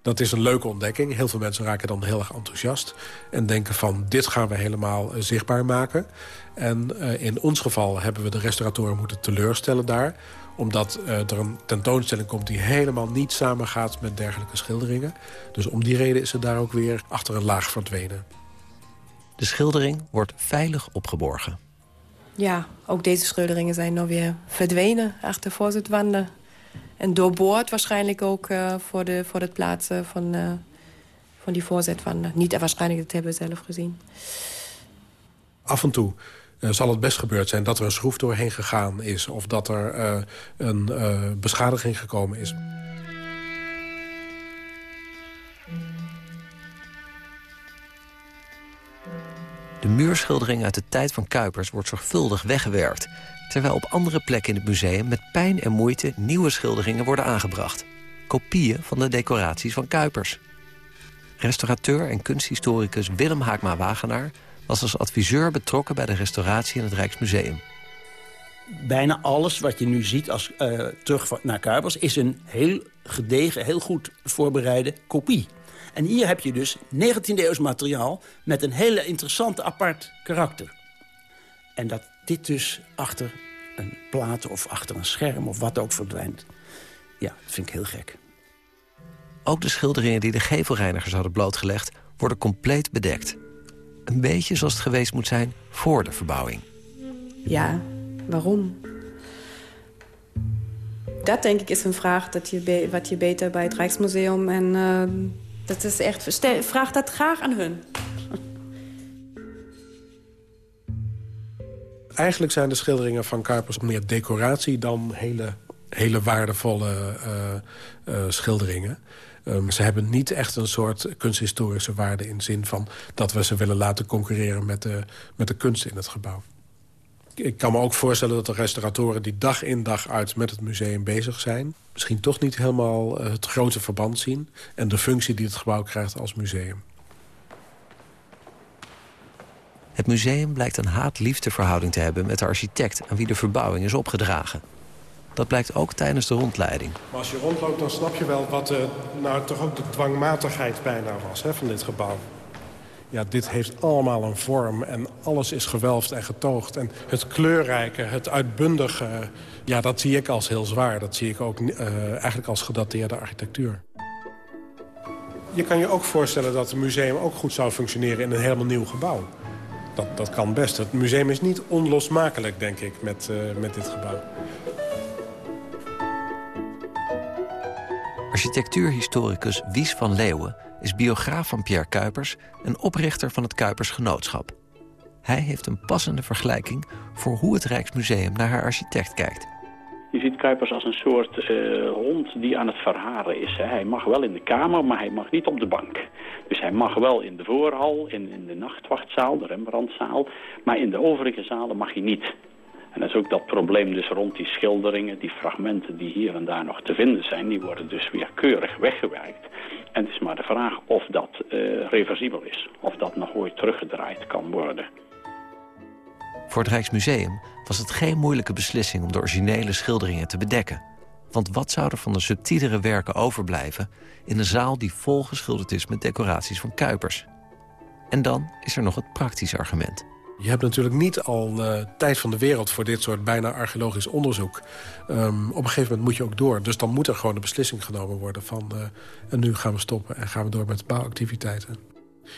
Dat is een leuke ontdekking. Heel veel mensen raken dan heel erg enthousiast. En denken van, dit gaan we helemaal zichtbaar maken. En in ons geval hebben we de restauratoren moeten teleurstellen daar omdat uh, er een tentoonstelling komt die helemaal niet samengaat met dergelijke schilderingen. Dus om die reden is ze daar ook weer achter een laag verdwenen. De schildering wordt veilig opgeborgen. Ja, ook deze schilderingen zijn nou weer verdwenen achter voorzitwanden. En doorboord waarschijnlijk ook uh, voor, de, voor het plaatsen van, uh, van die voorzetwanden. Niet waarschijnlijk, dat hebben we zelf gezien. Af en toe uh, zal het best gebeurd zijn dat er een schroef doorheen gegaan is... of dat er uh, een uh, beschadiging gekomen is. De muurschildering uit de tijd van Kuipers wordt zorgvuldig weggewerkt... terwijl op andere plekken in het museum met pijn en moeite... nieuwe schilderingen worden aangebracht. Kopieën van de decoraties van Kuipers. Restaurateur en kunsthistoricus Willem Haakma-Wagenaar was als adviseur betrokken bij de restauratie in het Rijksmuseum. Bijna alles wat je nu ziet als uh, terug naar Kuipers... is een heel gedegen, heel goed voorbereide kopie. En hier heb je dus 19e-eeuws materiaal... met een hele interessante apart karakter. En dat dit dus achter een plaat of achter een scherm of wat ook verdwijnt... ja, dat vind ik heel gek. Ook de schilderingen die de gevelreinigers hadden blootgelegd... worden compleet bedekt een beetje zoals het geweest moet zijn voor de verbouwing. Ja, waarom? Dat denk ik is een vraag dat je wat je beter bij het Rijksmuseum... en uh, dat is echt... Vraag dat graag aan hun. Eigenlijk zijn de schilderingen van Kuipers meer decoratie... dan hele, hele waardevolle uh, uh, schilderingen. Um, ze hebben niet echt een soort kunsthistorische waarde... in zin van dat we ze willen laten concurreren met de, met de kunst in het gebouw. Ik kan me ook voorstellen dat de restauratoren die dag in dag uit met het museum bezig zijn... misschien toch niet helemaal uh, het grote verband zien... en de functie die het gebouw krijgt als museum. Het museum blijkt een haat-liefdeverhouding te hebben met de architect... aan wie de verbouwing is opgedragen. Dat blijkt ook tijdens de rondleiding. Maar als je rondloopt, dan snap je wel wat uh, nou toch ook de dwangmatigheid bijna was hè, van dit gebouw. Ja, dit heeft allemaal een vorm en alles is gewelfd en getoogd. En het kleurrijke, het uitbundige, ja, dat zie ik als heel zwaar. Dat zie ik ook uh, eigenlijk als gedateerde architectuur. Je kan je ook voorstellen dat het museum ook goed zou functioneren in een helemaal nieuw gebouw. Dat, dat kan best. Het museum is niet onlosmakelijk, denk ik, met, uh, met dit gebouw. Architectuurhistoricus Wies van Leeuwen is biograaf van Pierre Kuipers... en oprichter van het Kuipers Genootschap. Hij heeft een passende vergelijking voor hoe het Rijksmuseum naar haar architect kijkt. Je ziet Kuipers als een soort uh, hond die aan het verharen is. Hè. Hij mag wel in de kamer, maar hij mag niet op de bank. Dus hij mag wel in de voorhal, in, in de nachtwachtzaal, de Rembrandtzaal... maar in de overige zalen mag hij niet. En dat is ook dat probleem dus rond die schilderingen, die fragmenten die hier en daar nog te vinden zijn, die worden dus weer keurig weggewerkt. En het is maar de vraag of dat uh, reversibel is, of dat nog ooit teruggedraaid kan worden. Voor het Rijksmuseum was het geen moeilijke beslissing om de originele schilderingen te bedekken. Want wat zou er van de subtielere werken overblijven in een zaal die volgeschilderd is met decoraties van Kuipers? En dan is er nog het praktische argument. Je hebt natuurlijk niet al uh, tijd van de wereld voor dit soort bijna archeologisch onderzoek. Um, op een gegeven moment moet je ook door. Dus dan moet er gewoon een beslissing genomen worden van... Uh, en nu gaan we stoppen en gaan we door met bouwactiviteiten.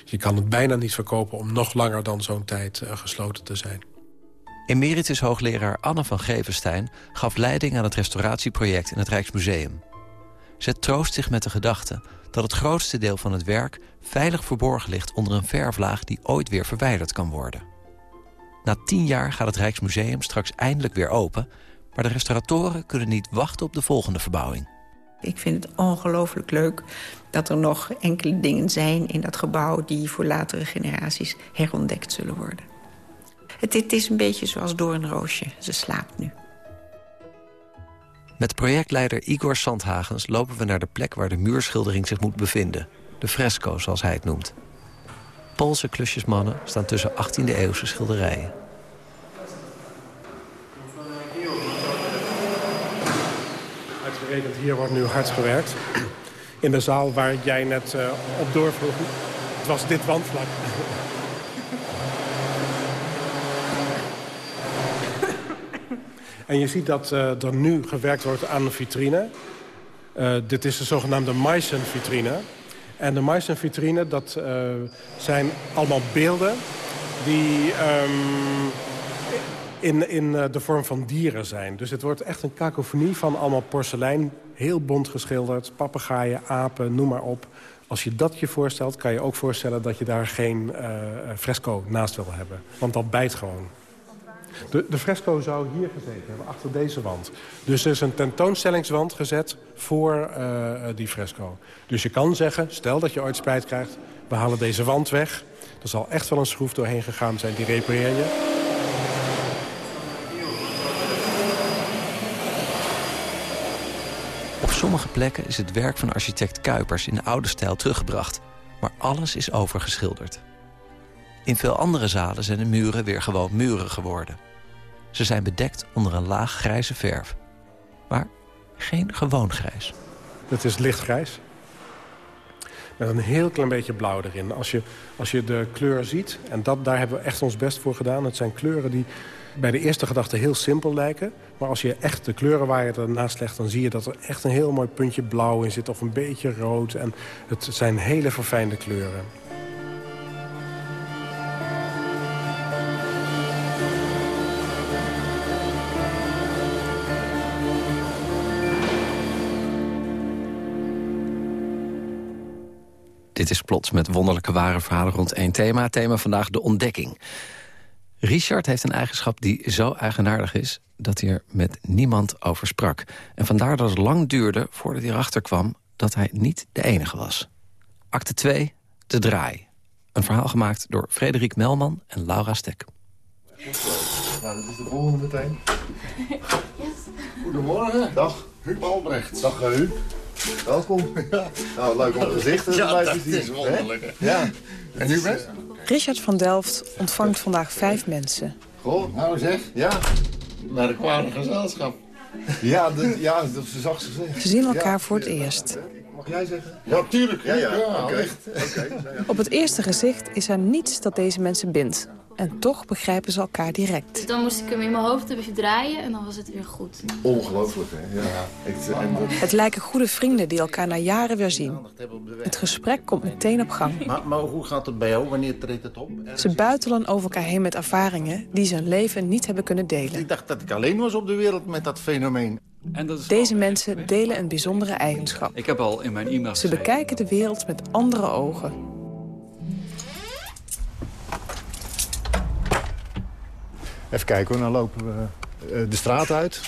Je kan het bijna niet verkopen om nog langer dan zo'n tijd uh, gesloten te zijn. Emeritus hoogleraar Anne van Gevenstein gaf leiding aan het restauratieproject in het Rijksmuseum. Ze troost zich met de gedachte dat het grootste deel van het werk veilig verborgen ligt onder een verflaag die ooit weer verwijderd kan worden. Na tien jaar gaat het Rijksmuseum straks eindelijk weer open... maar de restauratoren kunnen niet wachten op de volgende verbouwing. Ik vind het ongelooflijk leuk dat er nog enkele dingen zijn in dat gebouw... die voor latere generaties herontdekt zullen worden. Het, het is een beetje zoals door een roosje. Ze slaapt nu. Met projectleider Igor Sandhagens lopen we naar de plek... waar de muurschildering zich moet bevinden. De fresco, zoals hij het noemt. Poolse klusjesmannen staan tussen 18e-eeuwse schilderijen. Uitgerekend hier wordt nu hard gewerkt. in de zaal waar jij net uh, op doorvroeg. Het was dit wandvlak. En je ziet dat uh, er nu gewerkt wordt aan een vitrine. Uh, dit is de zogenaamde Meissen-vitrine. En de Meissen-vitrine, dat zijn allemaal beelden die um, in, in de vorm van dieren zijn. Dus het wordt echt een kakofonie van allemaal porselein. Heel bont geschilderd, papegaaien, apen, noem maar op. Als je dat je voorstelt, kan je ook voorstellen dat je daar geen fresco naast wil hebben. Want dat bijt gewoon. De, fresco zou hier gezeten hebben, achter deze wand. Dus er is een tentoonstellingswand gezet voor uh, die fresco. Dus je kan zeggen, stel dat je ooit spijt krijgt... we halen deze wand weg. Er zal echt wel een schroef doorheen gegaan zijn, die repareer je. Op sommige plekken is het werk van architect Kuipers in de oude stijl teruggebracht. Maar alles is overgeschilderd. In veel andere zalen zijn de muren weer gewoon muren geworden. Ze zijn bedekt onder een laag grijze verf. Maar geen gewoon grijs. Het is lichtgrijs. Met een heel klein beetje blauw erin. Als je, als je de kleur ziet, en dat, daar hebben we echt ons best voor gedaan. Het zijn kleuren die bij de eerste gedachte heel simpel lijken. Maar als je echt de kleurenwaaier ernaast legt... dan zie je dat er echt een heel mooi puntje blauw in zit. Of een beetje rood. En het zijn hele verfijnde kleuren. Dit is plots met wonderlijke ware verhalen rond één thema. Thema vandaag de ontdekking. Richard heeft een eigenschap die zo eigenaardig is... dat hij er met niemand over sprak. En vandaar dat het lang duurde voordat hij erachter kwam... dat hij niet de enige was. Acte 2, De Draai. Een verhaal gemaakt door Frederik Melman en Laura Stek. Nou, dat is de volgende meteen. Goedemorgen. Dag, Huub Albrecht. Dag, Huub. Welkom. Ja. Nou, leuk om gezicht ja, dat is wonderlijk. Ja. En u bent? Richard van Delft ontvangt vandaag vijf mensen. Goh, nou zeg, ja. Naar de kwade gezelschap. Ja, de, ja dat is zacht gezegd. Ze zien elkaar voor het eerst. Mag jij zeggen? Ja, tuurlijk. Ja, ja. ja okay. Op het eerste gezicht is er niets dat deze mensen bindt. En toch begrijpen ze elkaar direct. Dan moest ik hem in mijn hoofd een beetje draaien en dan was het weer goed. Ongelooflijk, hè? Ja. Het lijken goede vrienden die elkaar na jaren weer zien. Het gesprek komt meteen op gang. Maar, maar hoe gaat het bij jou? Wanneer treedt het op? Ze buitelen over elkaar heen met ervaringen die ze hun leven niet hebben kunnen delen. Ik dacht dat ik alleen was op de wereld met dat fenomeen. En dat Deze mensen delen een bijzondere eigenschap. Ik heb al in mijn e-mail Ze bekijken de wereld met andere ogen. Even kijken hoor, dan lopen we eh, de straat uit.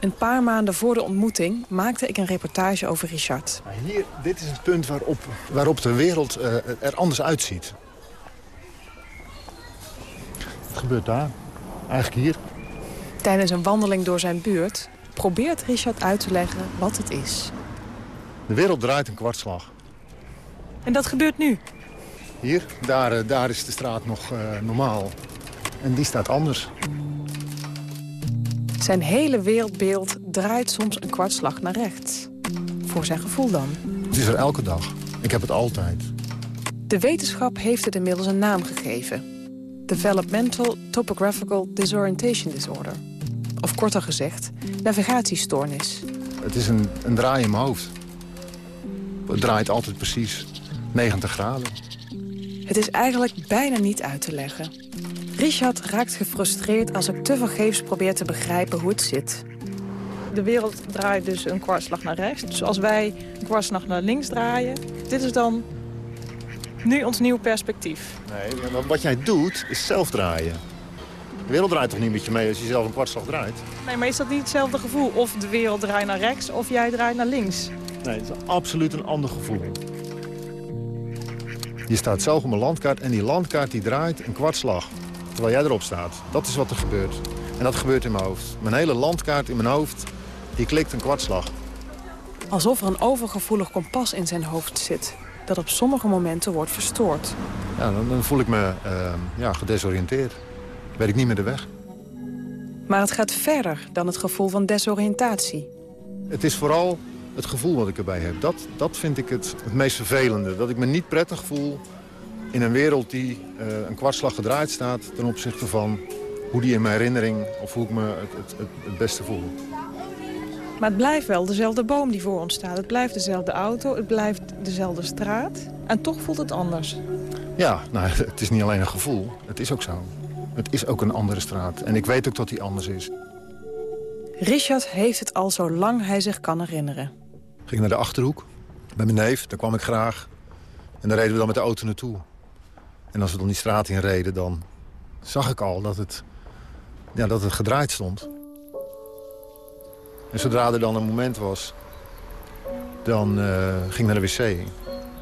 Een paar maanden voor de ontmoeting maakte ik een reportage over Richard. Hier, dit is het punt waarop, waarop de wereld uh, er anders uitziet. Wat gebeurt daar? Eigenlijk hier. Tijdens een wandeling door zijn buurt probeert Richard uit te leggen wat het is. De wereld draait een kwartslag. En dat gebeurt nu? Hier, daar, eh, daar is de straat nog uh, normaal. En die staat anders. Zijn hele wereldbeeld draait soms een kwartslag naar rechts. Voor zijn gevoel dan. Het is er elke dag. Ik heb het altijd. De wetenschap heeft het inmiddels een naam gegeven. Developmental Topographical Disorientation Disorder. Of korter gezegd, navigatiestoornis. Het is een, een draai in mijn hoofd. Het draait altijd precies 90 graden. Het is eigenlijk bijna niet uit te leggen. Richard raakt gefrustreerd als ik tevergeefs probeer te begrijpen hoe het zit. De wereld draait dus een kwartslag naar rechts. Dus als wij een kwartslag naar links draaien... dit is dan nu ons nieuw perspectief. Nee, wat jij doet is zelf draaien. De wereld draait toch niet met je mee als je zelf een kwartslag draait? Nee, maar is dat niet hetzelfde gevoel? Of de wereld draait naar rechts of jij draait naar links? Nee, het is absoluut een ander gevoel. Je staat zelf op een landkaart en die landkaart die draait een kwartslag terwijl jij erop staat. Dat is wat er gebeurt. En dat gebeurt in mijn hoofd. Mijn hele landkaart in mijn hoofd, die klikt een kwartslag. Alsof er een overgevoelig kompas in zijn hoofd zit... dat op sommige momenten wordt verstoord. Ja, dan, dan voel ik me uh, ja, gedesoriënteerd. Weet ik niet meer de weg. Maar het gaat verder dan het gevoel van desoriëntatie. Het is vooral het gevoel wat ik erbij heb. Dat, dat vind ik het, het meest vervelende. Dat ik me niet prettig voel in een wereld die uh, een kwartslag gedraaid staat... ten opzichte van hoe die in mijn herinnering of hoe ik me het, het, het beste voel. Maar het blijft wel dezelfde boom die voor ons staat. Het blijft dezelfde auto, het blijft dezelfde straat. En toch voelt het anders. Ja, nou, het is niet alleen een gevoel. Het is ook zo. Het is ook een andere straat. En ik weet ook dat die anders is. Richard heeft het al zo lang hij zich kan herinneren. Ik ging naar de Achterhoek bij mijn neef. Daar kwam ik graag. En daar reden we dan met de auto naartoe. En als we dan die straat in reden, dan zag ik al dat het, ja, dat het gedraaid stond. En zodra er dan een moment was, dan uh, ging ik naar de wc.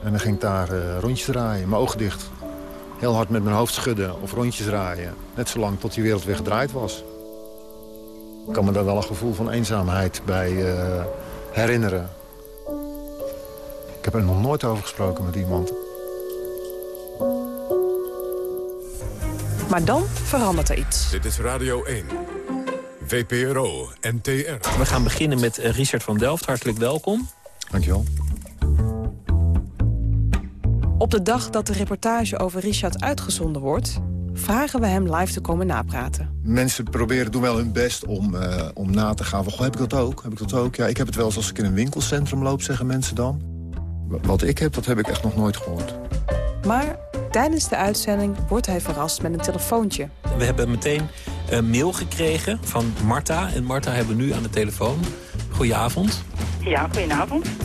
En dan ging ik daar uh, rondjes draaien, mijn ogen dicht. Heel hard met mijn hoofd schudden of rondjes draaien. Net zolang tot die wereld weer gedraaid was. Ik kan me daar wel een gevoel van eenzaamheid bij uh, herinneren. Ik heb er nog nooit over gesproken met iemand. Maar dan verandert er iets. Dit is Radio 1. VPRO, NTR. We gaan beginnen met Richard van Delft. Hartelijk welkom. Dankjewel. Op de dag dat de reportage over Richard uitgezonden wordt... vragen we hem live te komen napraten. Mensen proberen doen wel hun best om, uh, om na te gaan van... Goh, heb ik dat ook? Heb ik dat ook? Ja, ik heb het wel eens als ik in een winkelcentrum loop, zeggen mensen dan. Wat ik heb, dat heb ik echt nog nooit gehoord. Maar tijdens de uitzending wordt hij verrast met een telefoontje. We hebben meteen een mail gekregen van Marta. En Marta hebben we nu aan de telefoon. Goedenavond. Ja, goedenavond.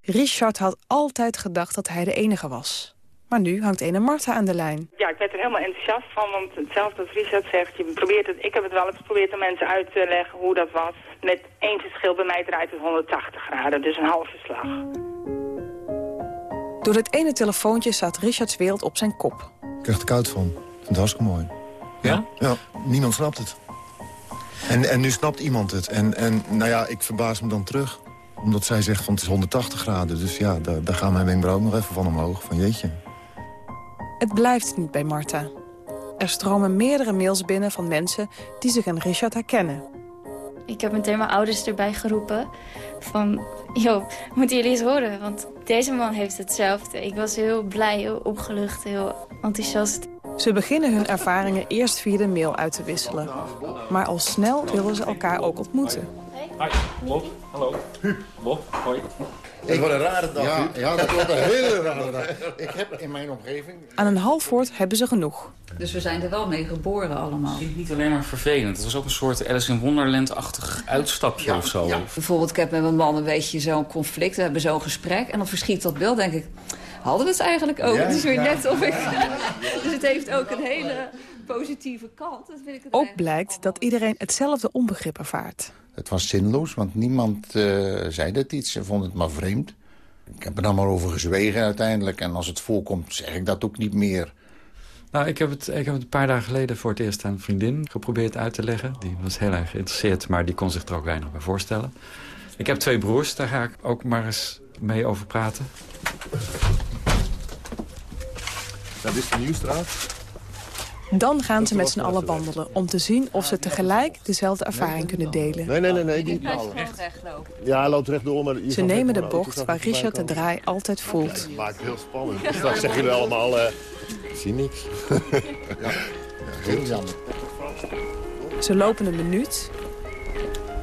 Richard had altijd gedacht dat hij de enige was. Maar nu hangt ene Marta aan de lijn. Ja, ik werd er helemaal enthousiast van, want hetzelfde als Richard zegt, je probeert het, ik heb het wel eens geprobeerd aan mensen uit te leggen hoe dat was. Met één verschil, bij mij draait het 180 graden, dus een halve slag. Door dit ene telefoontje staat Richards wereld op zijn kop. Ik krijg er koud van. Ik vind het hartstikke mooi. Ja? Ja, niemand snapt het. En, en nu snapt iemand het. En, en nou ja, ik verbaas me dan terug. Omdat zij zegt van het is 180 graden. Dus ja, daar, daar gaan mijn wenkbrauwen nog even van omhoog. Van jeetje. Het blijft niet bij Marta. Er stromen meerdere mails binnen van mensen die zich aan Richard herkennen. Ik heb meteen mijn ouders erbij geroepen. Van, joh, moeten jullie eens horen? Want deze man heeft hetzelfde. Ik was heel blij, heel opgelucht, heel enthousiast. Ze beginnen hun ervaringen eerst via de mail uit te wisselen. Maar al snel willen ze elkaar ook ontmoeten. Hoi, Bob. Hallo. Bob, hoi. Het wordt een rare dag. Ja, ja, dat wordt een hele rare dag. Ik heb in mijn omgeving... Aan een half woord hebben ze genoeg. Dus we zijn er wel mee geboren allemaal. Ik vind het niet alleen maar vervelend. Het was ook een soort Alice in Wonderland-achtig uitstapje ja, of zo. Ja. Bijvoorbeeld, ik heb met mijn man een beetje zo'n conflict. We hebben zo'n gesprek. En dan verschiet dat beeld, denk ik... Hadden we het eigenlijk ook? Ja, het is weer ja. net of ik... dus het heeft ook een hele positieve kant. Dat vind ik het Ook blijkt dat iedereen hetzelfde onbegrip ervaart. Het was zinloos, want niemand uh, zei dat iets. Ze vonden het maar vreemd. Ik heb er dan maar over gezwegen uiteindelijk. En als het voorkomt, zeg ik dat ook niet meer. Nou, ik heb, het, ik heb het een paar dagen geleden voor het eerst aan een vriendin geprobeerd uit te leggen. Die was heel erg geïnteresseerd, maar die kon zich er ook weinig bij voorstellen. Ik heb twee broers, daar ga ik ook maar eens mee over praten. Dat is de Nieuwstraat. Dan gaan ze met z'n allen wandelen om te zien of ze tegelijk dezelfde ervaring kunnen delen. Nee, nee, nee. nee die... Ja, hij loopt rechtdoor. Maar je Ze nemen de bocht waar Richard de draai altijd voelt. Dat maakt het heel spannend. Straks zeggen jullie allemaal... Uh, ik zie niks. ja, heel jammer. Ze lopen een minuut.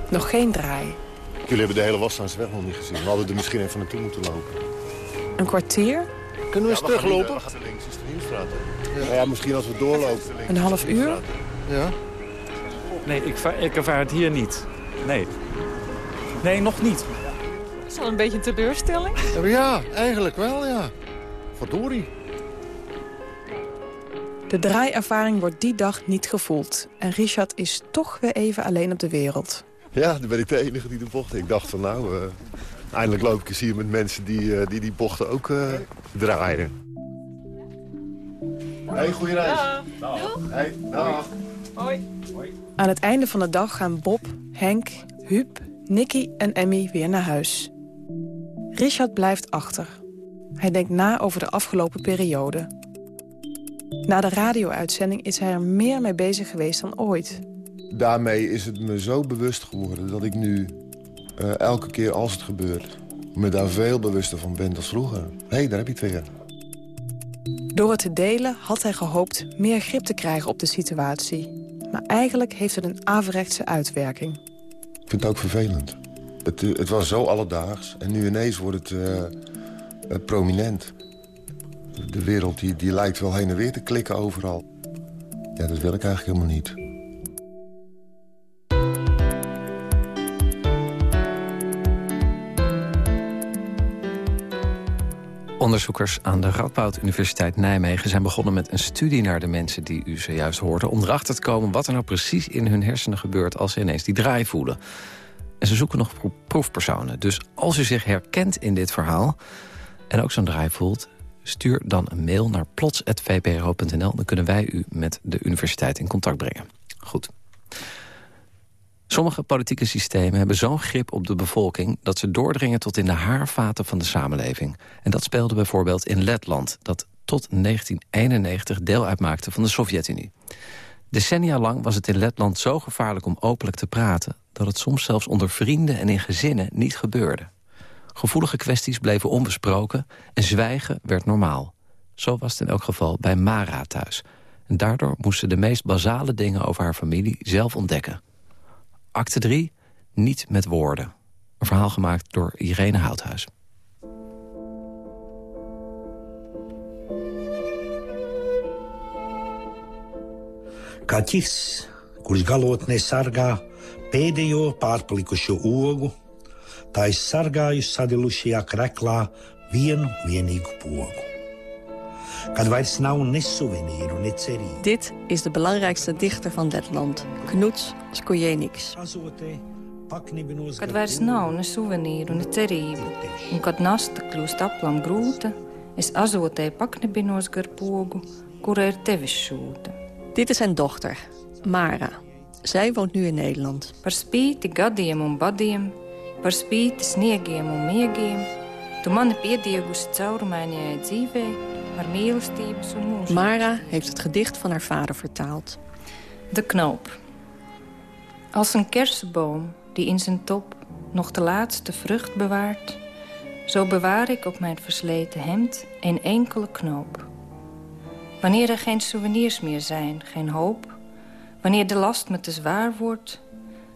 Nog geen draai. Jullie hebben de hele Wassaanse weg nog niet gezien. We hadden er misschien even naartoe moeten lopen. Een kwartier. Kunnen we eens ja, teruglopen? Ja. ja, misschien als we doorlopen. Een half uur? Ja. Nee, ik, ik ervaar het hier niet. Nee. Nee, nog niet. Dat is al een beetje een teleurstelling. Ja, eigenlijk wel, ja. Verdorie. De draaiervaring wordt die dag niet gevoeld. En Richard is toch weer even alleen op de wereld. Ja, dan ben ik de enige die de bocht. Ik dacht van nou, uh, eindelijk loop ik eens hier met mensen die uh, die, die bochten ook uh, draaien. Hey, goeie reis. Dag. Hey, dag. Hoi. Aan het einde van de dag gaan Bob, Henk, Huub, Nicky en Emmy weer naar huis. Richard blijft achter. Hij denkt na over de afgelopen periode. Na de radio-uitzending is hij er meer mee bezig geweest dan ooit. Daarmee is het me zo bewust geworden dat ik nu eh, elke keer als het gebeurt... me daar veel bewuster van bent als vroeger. Hé, hey, daar heb je het weer. Door het te delen had hij gehoopt meer grip te krijgen op de situatie. Maar eigenlijk heeft het een averechtse uitwerking. Ik vind het ook vervelend. Het, eh, het was zo alledaags en nu ineens wordt het uh, prominent. De wereld die, die lijkt wel heen en weer te klikken overal. Ja, dat wil ik eigenlijk helemaal niet. Onderzoekers aan de Radboud Universiteit Nijmegen zijn begonnen met een studie naar de mensen die u zojuist hoorde... om erachter te komen wat er nou precies in hun hersenen gebeurt als ze ineens die draai voelen. En ze zoeken nog proefpersonen. Dus als u zich herkent in dit verhaal en ook zo'n draai voelt... stuur dan een mail naar plots.vpro.nl. Dan kunnen wij u met de universiteit in contact brengen. Goed. Sommige politieke systemen hebben zo'n grip op de bevolking... dat ze doordringen tot in de haarvaten van de samenleving. En dat speelde bijvoorbeeld in Letland... dat tot 1991 deel uitmaakte van de Sovjet-Unie. Decennia lang was het in Letland zo gevaarlijk om openlijk te praten... dat het soms zelfs onder vrienden en in gezinnen niet gebeurde. Gevoelige kwesties bleven onbesproken en zwijgen werd normaal. Zo was het in elk geval bij Mara thuis. En daardoor moest ze de meest basale dingen over haar familie zelf ontdekken. Acte 3, niet met woorden. Een verhaal gemaakt door Irene Houthuis. Kā ķis, kurš galotnē sargā pēdējo pārpalikušo ogu, tā es sargāju sadilušajā kreklā vienu vienīgu pogu. Kad vairs nav ne souvenir, ne cerību. Dit is de belangrijkste dichter van Letland, Knuts Skojeniks. Kad vairs nav ne suvenīru, ne cerību, un kad nasta kļūst aplam grūta, es azotē paknebinos gar pogu, kura ir tevis šūta. Dit is zijn dochter, Mara. Zij woont nu in Nederland. Par spīti gadiem un badiem, par spīti sniegiem un miegiem, tu mani piediegusi caurumainajai dzīvei, Mara heeft het gedicht van haar vader vertaald. De knoop. Als een kersenboom die in zijn top nog de laatste vrucht bewaart... zo bewaar ik op mijn versleten hemd een enkele knoop. Wanneer er geen souvenirs meer zijn, geen hoop... wanneer de last me te zwaar wordt...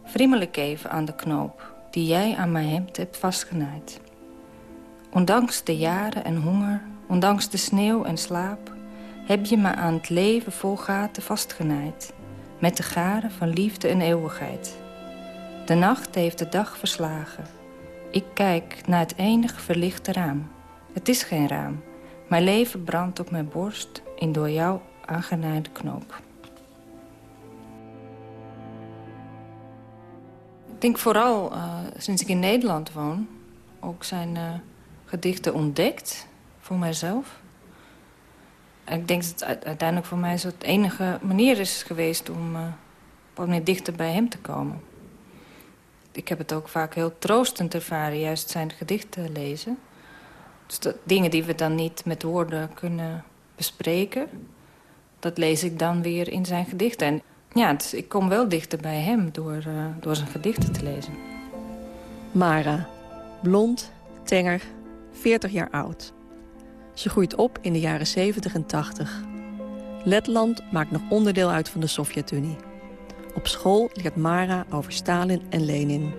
friemel ik even aan de knoop die jij aan mijn hemd hebt vastgenaaid. Ondanks de jaren en honger, ondanks de sneeuw en slaap... heb je me aan het leven vol gaten vastgenaaid... met de garen van liefde en eeuwigheid. De nacht heeft de dag verslagen. Ik kijk naar het enige verlichte raam. Het is geen raam. Mijn leven brandt op mijn borst in door jou aangenaaide knoop. Ik denk vooral uh, sinds ik in Nederland woon... ook zijn uh, gedichten ontdekt voor mijzelf. En ik denk dat het uiteindelijk voor mij zo het enige manier is geweest... om uh, wat meer dichter bij hem te komen. Ik heb het ook vaak heel troostend ervaren, juist zijn gedichten lezen. Dus dat, dingen die we dan niet met woorden kunnen bespreken... dat lees ik dan weer in zijn gedichten. En ja, ik kom wel dichter bij hem door, uh, door zijn gedichten te lezen. Mara, blond, tenger, 40 jaar oud. Ze groeit op in de jaren 70 en 80. Letland maakt nog onderdeel uit van de Sovjet-Unie. Op school leert Mara over Stalin en Lenin,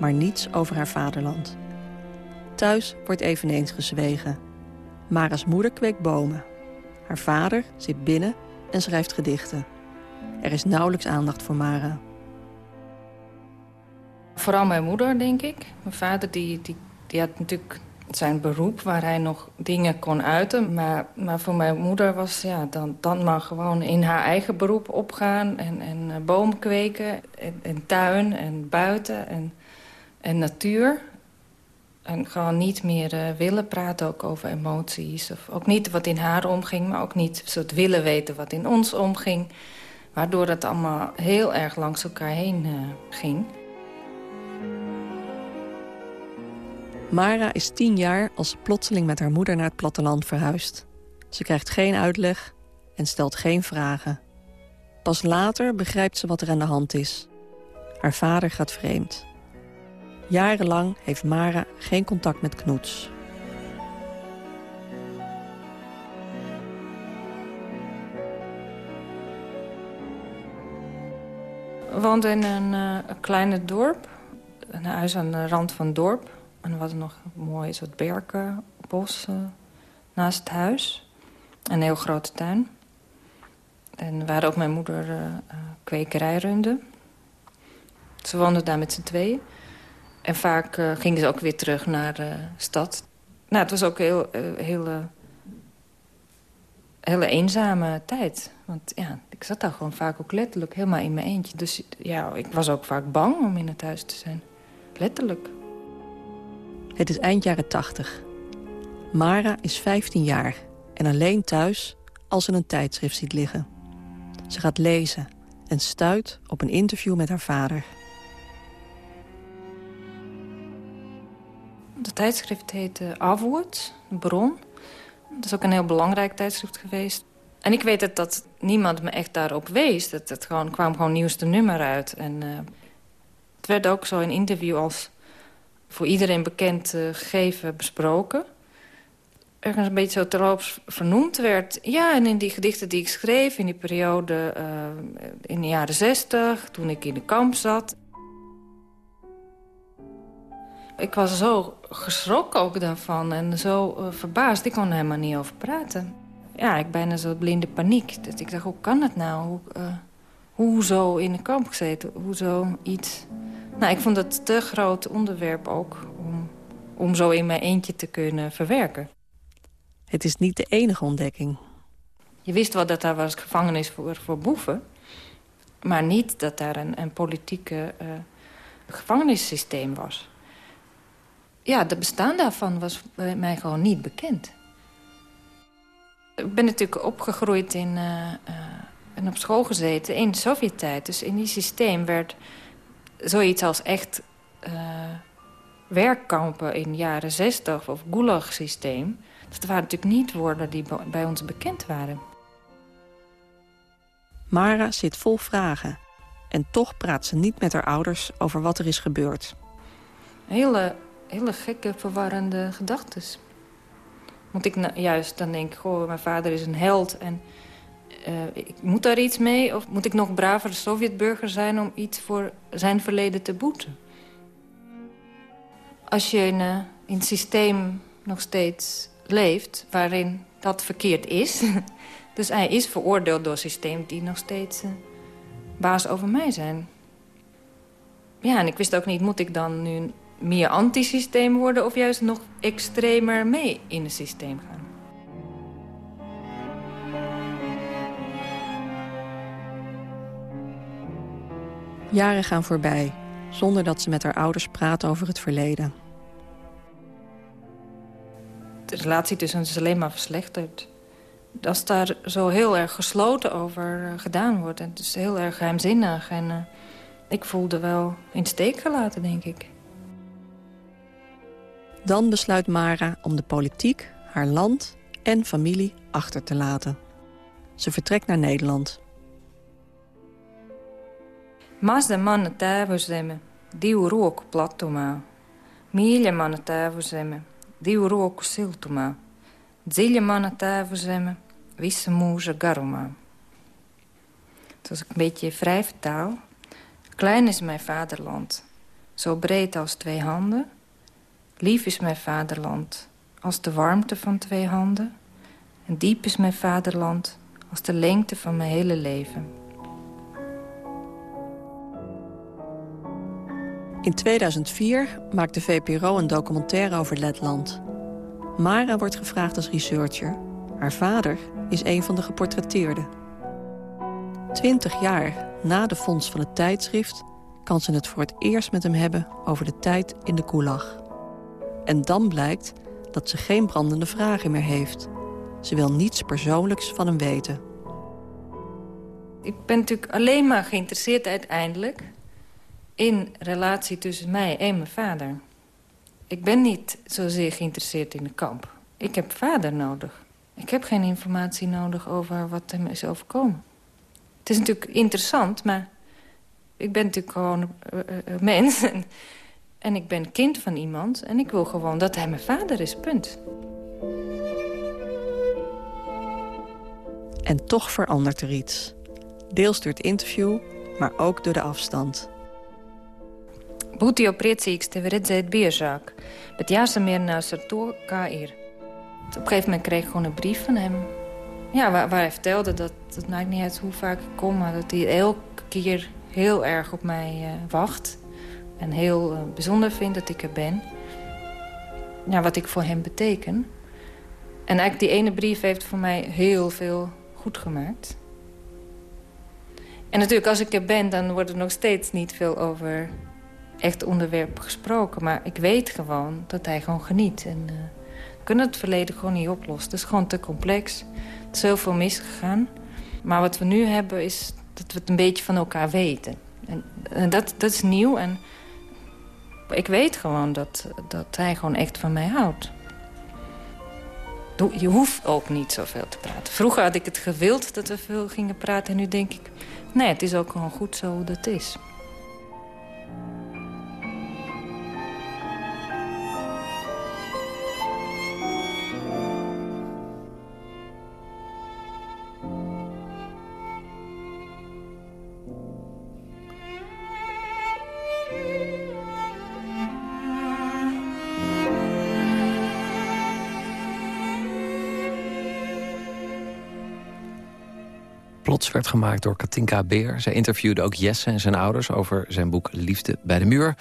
maar niets over haar vaderland. Thuis wordt eveneens gezwegen. Mara's moeder kweekt bomen. Haar vader zit binnen en schrijft gedichten. Er is nauwelijks aandacht voor Mara. Vooral mijn moeder, denk ik. Mijn vader die, die, die had natuurlijk zijn beroep waar hij nog dingen kon uiten. Maar, maar voor mijn moeder was ja, dan, dan maar gewoon in haar eigen beroep opgaan... en, en boom kweken, en, tuin en buiten en, en natuur. En gewoon niet meer uh, willen praten ook over emoties. Of ook niet wat in haar omging, maar ook niet soort willen weten wat in ons omging. Waardoor het allemaal heel erg langs elkaar heen uh, ging. Mara is tien jaar als ze plotseling met haar moeder naar het platteland verhuist. Ze krijgt geen uitleg en stelt geen vragen. Pas later begrijpt ze wat er aan de hand is. Haar vader gaat vreemd. Jarenlang heeft Mara geen contact met Knoets. We woonden in een, uh, een kleine dorp. Een huis aan de rand van het dorp. En was nog mooi soort berken, bos uh, naast het huis. Een heel grote tuin. En waar ook mijn moeder uh, kwekerij runde. Ze woonden daar met z'n tweeën. En vaak uh, gingen ze ook weer terug naar de stad. Nou, het was ook een heel, hele, hele eenzame tijd. Want ja, ik zat daar gewoon vaak ook letterlijk helemaal in mijn eentje. Dus ja, ik was ook vaak bang om in het huis te zijn. Letterlijk. Het is eind jaren tachtig. Mara is 15 jaar en alleen thuis als ze een tijdschrift ziet liggen. Ze gaat lezen en stuit op een interview met haar vader. De tijdschrift heet uh, Afwoord, Bron. Dat is ook een heel belangrijk tijdschrift geweest. En ik weet het dat niemand me echt daarop wees. Het, het gewoon, kwam gewoon nieuwste nummer uit. En uh, het werd ook zo in interview als voor iedereen bekend uh, gegeven besproken. Ergens een beetje zo terloops vernoemd werd. Ja, en in die gedichten die ik schreef in die periode uh, in de jaren zestig... toen ik in de kamp zat... Ik was zo geschrokken ook daarvan en zo uh, verbaasd. Ik kon er helemaal niet over praten. Ja, ik bijna zo blinde paniek. Dat ik dacht, hoe kan het nou? Hoe, uh, hoe zo in de kamp gezeten? Hoe zo iets... Nou, ik vond het een te groot onderwerp ook om, om zo in mijn eentje te kunnen verwerken. Het is niet de enige ontdekking. Je wist wel dat daar was gevangenis voor, voor boeven. Maar niet dat daar een, een politieke uh, gevangenissysteem was ja, de bestaan daarvan was bij mij gewoon niet bekend. Ik ben natuurlijk opgegroeid in, uh, uh, en op school gezeten in de Sovjet-tijd. Dus in die systeem werd zoiets als echt uh, werkkampen in de jaren zestig of gulag-systeem... dat waren natuurlijk niet woorden die bij ons bekend waren. Mara zit vol vragen. En toch praat ze niet met haar ouders over wat er is gebeurd. Hele hele gekke, verwarrende gedachten. Want ik nou, juist dan denk, goh, mijn vader is een held en uh, ik moet daar iets mee? Of moet ik nog braver Sovjetburger zijn om iets voor zijn verleden te boeten? Als je in, uh, in het systeem nog steeds leeft waarin dat verkeerd is... dus hij is veroordeeld door een systeem die nog steeds uh, baas over mij zijn. Ja, en ik wist ook niet, moet ik dan nu meer antisysteem worden... of juist nog extremer mee in het systeem gaan. Jaren gaan voorbij, zonder dat ze met haar ouders praat over het verleden. De relatie tussen ons is alleen maar verslechterd. Als daar zo heel erg gesloten over uh, gedaan wordt... het is heel erg geheimzinnig. En uh, ik voelde wel in steek gelaten, denk ik. Dan besluit Mara om de politiek, haar land en familie achter te laten. Ze vertrekt naar Nederland. Mazda mannen tēvu divu roku platumā. Mīļa mana tēvu zeme, divu roku siltumā. Dziļa mana tēvu zeme, visa mūža garumā. Zoals ik een beetje vrij vertaal. Klein is mijn vaderland, zo breed als twee handen... Lief is mijn vaderland als de warmte van twee handen. En diep is mijn vaderland als de lengte van mijn hele leven. In 2004 maakt de VPRO een documentaire over Letland. Mara wordt gevraagd als researcher. Haar vader is een van de geportretteerden. Twintig jaar na de fonds van het tijdschrift... kan ze het voor het eerst met hem hebben over de tijd in de Gulag. En dan blijkt dat ze geen brandende vragen meer heeft. Ze wil niets persoonlijks van hem weten. Ik ben natuurlijk alleen maar geïnteresseerd uiteindelijk... in relatie tussen mij en mijn vader. Ik ben niet zozeer geïnteresseerd in de kamp. Ik heb vader nodig. Ik heb geen informatie nodig over wat hem is overkomen. Het is natuurlijk interessant, maar ik ben natuurlijk gewoon een uh, uh, mens. En ik ben kind van iemand en ik wil gewoon dat hij mijn vader is, punt. En toch verandert er iets. Deels door het interview, maar ook door de afstand. Būtu jau priecīgs tevi redzēt biežāk, bet jāsamierinājas ar to, kā ir. Op een gegeven moment kreeg ik gewoon een brief van hem. Ja, waar, hij vertelde dat het maakt niet uit hoe vaak ik kom... maar dat hij elke keer heel erg op mij wacht. En heel uh, bijzonder vindt dat ik er ben. Ja, wat ik voor hem beteken. En eigenlijk die ene brief heeft voor mij heel veel goed gemaakt. En natuurlijk, als ik er ben, dan wordt er nog steeds niet veel over echt onderwerp gesproken. Maar ik weet gewoon dat hij gewoon geniet. En uh, we kunnen het verleden gewoon niet oplossen. Het is gewoon te complex. Er is heel veel misgegaan. Maar wat we nu hebben is dat we het een beetje van elkaar weten. En, en dat, dat is nieuw. En ik weet gewoon dat, dat hij gewoon echt van mij houdt. Je hoeft ook niet zoveel te praten. Vroeger had ik het gewild dat we veel gingen praten. En nu denk ik, nee, het is ook gewoon goed zo hoe dat is. Gemaakt door Katinka Beer. Zij interviewde ook Jesse en zijn ouders over zijn boek Liefde bij de Muur.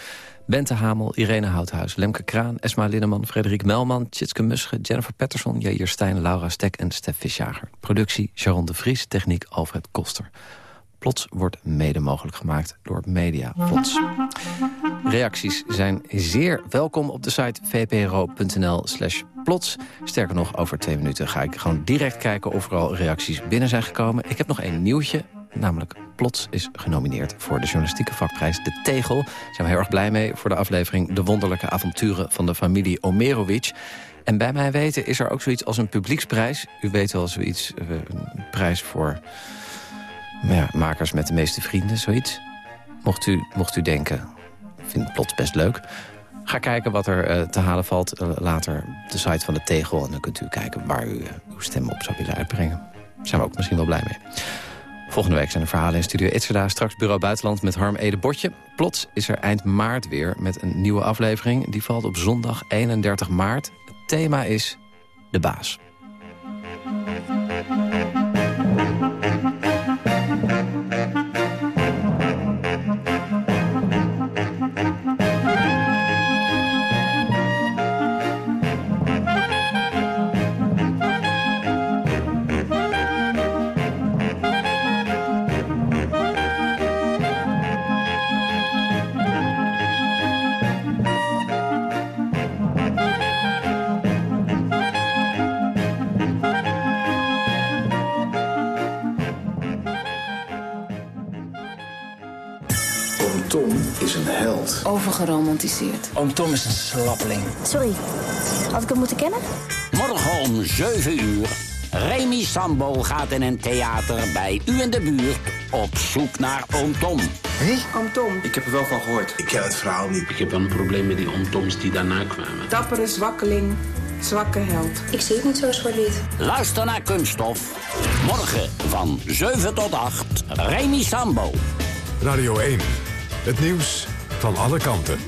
Bente Hamel, Irene Houthuis, Lemke Kraan, Esma Linneman... Frederik Melman, Tjitske Musche, Jennifer Patterson... Jair Stijn, Laura Stek en Stef Visjager. Productie Sharon de Vries, techniek Alfred Koster. Plots wordt mede mogelijk gemaakt door Media Plots. Reacties zijn zeer welkom op de site vpro.nl slash plots. Sterker nog, over twee minuten ga ik gewoon direct kijken of er al reacties binnen zijn gekomen. Ik heb nog één nieuwtje, namelijk Plots is genomineerd voor de journalistieke vakprijs De Tegel. Daar zijn we heel erg blij mee voor de aflevering De Wonderlijke Avonturen van de familie Omerovic. En bij mij weten is er ook zoiets als een publieksprijs. U weet wel zoiets, eh, een prijs voor makers met de meeste vrienden, zoiets. Mocht u, mocht u denken, vind plots best leuk. Ga kijken wat er uh, te halen valt. Uh, later de site van de Tegel. En dan kunt u kijken waar u uh, uw stem op zou willen uitbrengen. Daar zijn we ook misschien wel blij mee. Volgende week zijn er verhalen in Studio Itzerda. Straks Bureau Buitenland met Harm Ede Botje. Plots is er eind maart weer met een nieuwe aflevering. Die valt op zondag 31 maart. Het thema is de baas. Overgeromantiseerd. Oom Tom is een slappeling. Sorry, had ik hem moeten kennen? Morgen om 7 uur. Remy Sambo gaat in een theater bij u in de buurt op zoek naar Oom Tom. Hé? Oom Tom. Ik heb er wel van gehoord. Ik ken het verhaal niet. Ik heb wel een probleem met die Oom Toms die daarna kwamen. Dappere zwakkeling, zwakke held. Ik zie het niet zo zwart-wit. Luister naar Kunststof. Morgen van 7 tot 8. Remy Sambo. Radio 1. Het nieuws van alle kanten.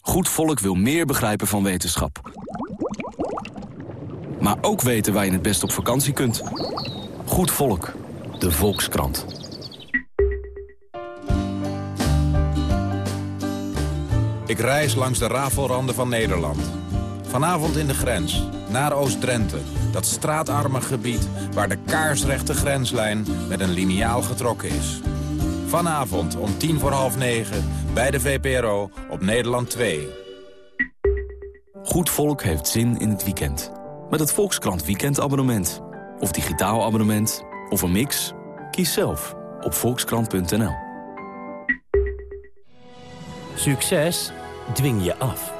Goed volk wil meer begrijpen van wetenschap. Maar ook weten waar je het best op vakantie kunt. Goed volk. De Volkskrant. Ik reis langs de rafelranden van Nederland. Vanavond in de grens, naar Oost-Drenthe. Dat straatarme gebied waar de kaarsrechte grenslijn met een liniaal getrokken is. Vanavond om tien voor half negen bij de VPRO op Nederland 2. Goed volk heeft zin in het weekend. Met het Volkskrant weekendabonnement. Of digitaal abonnement. Of een mix. Kies zelf op volkskrant.nl. Succes dwing je af.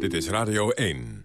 Dit is Radio 1.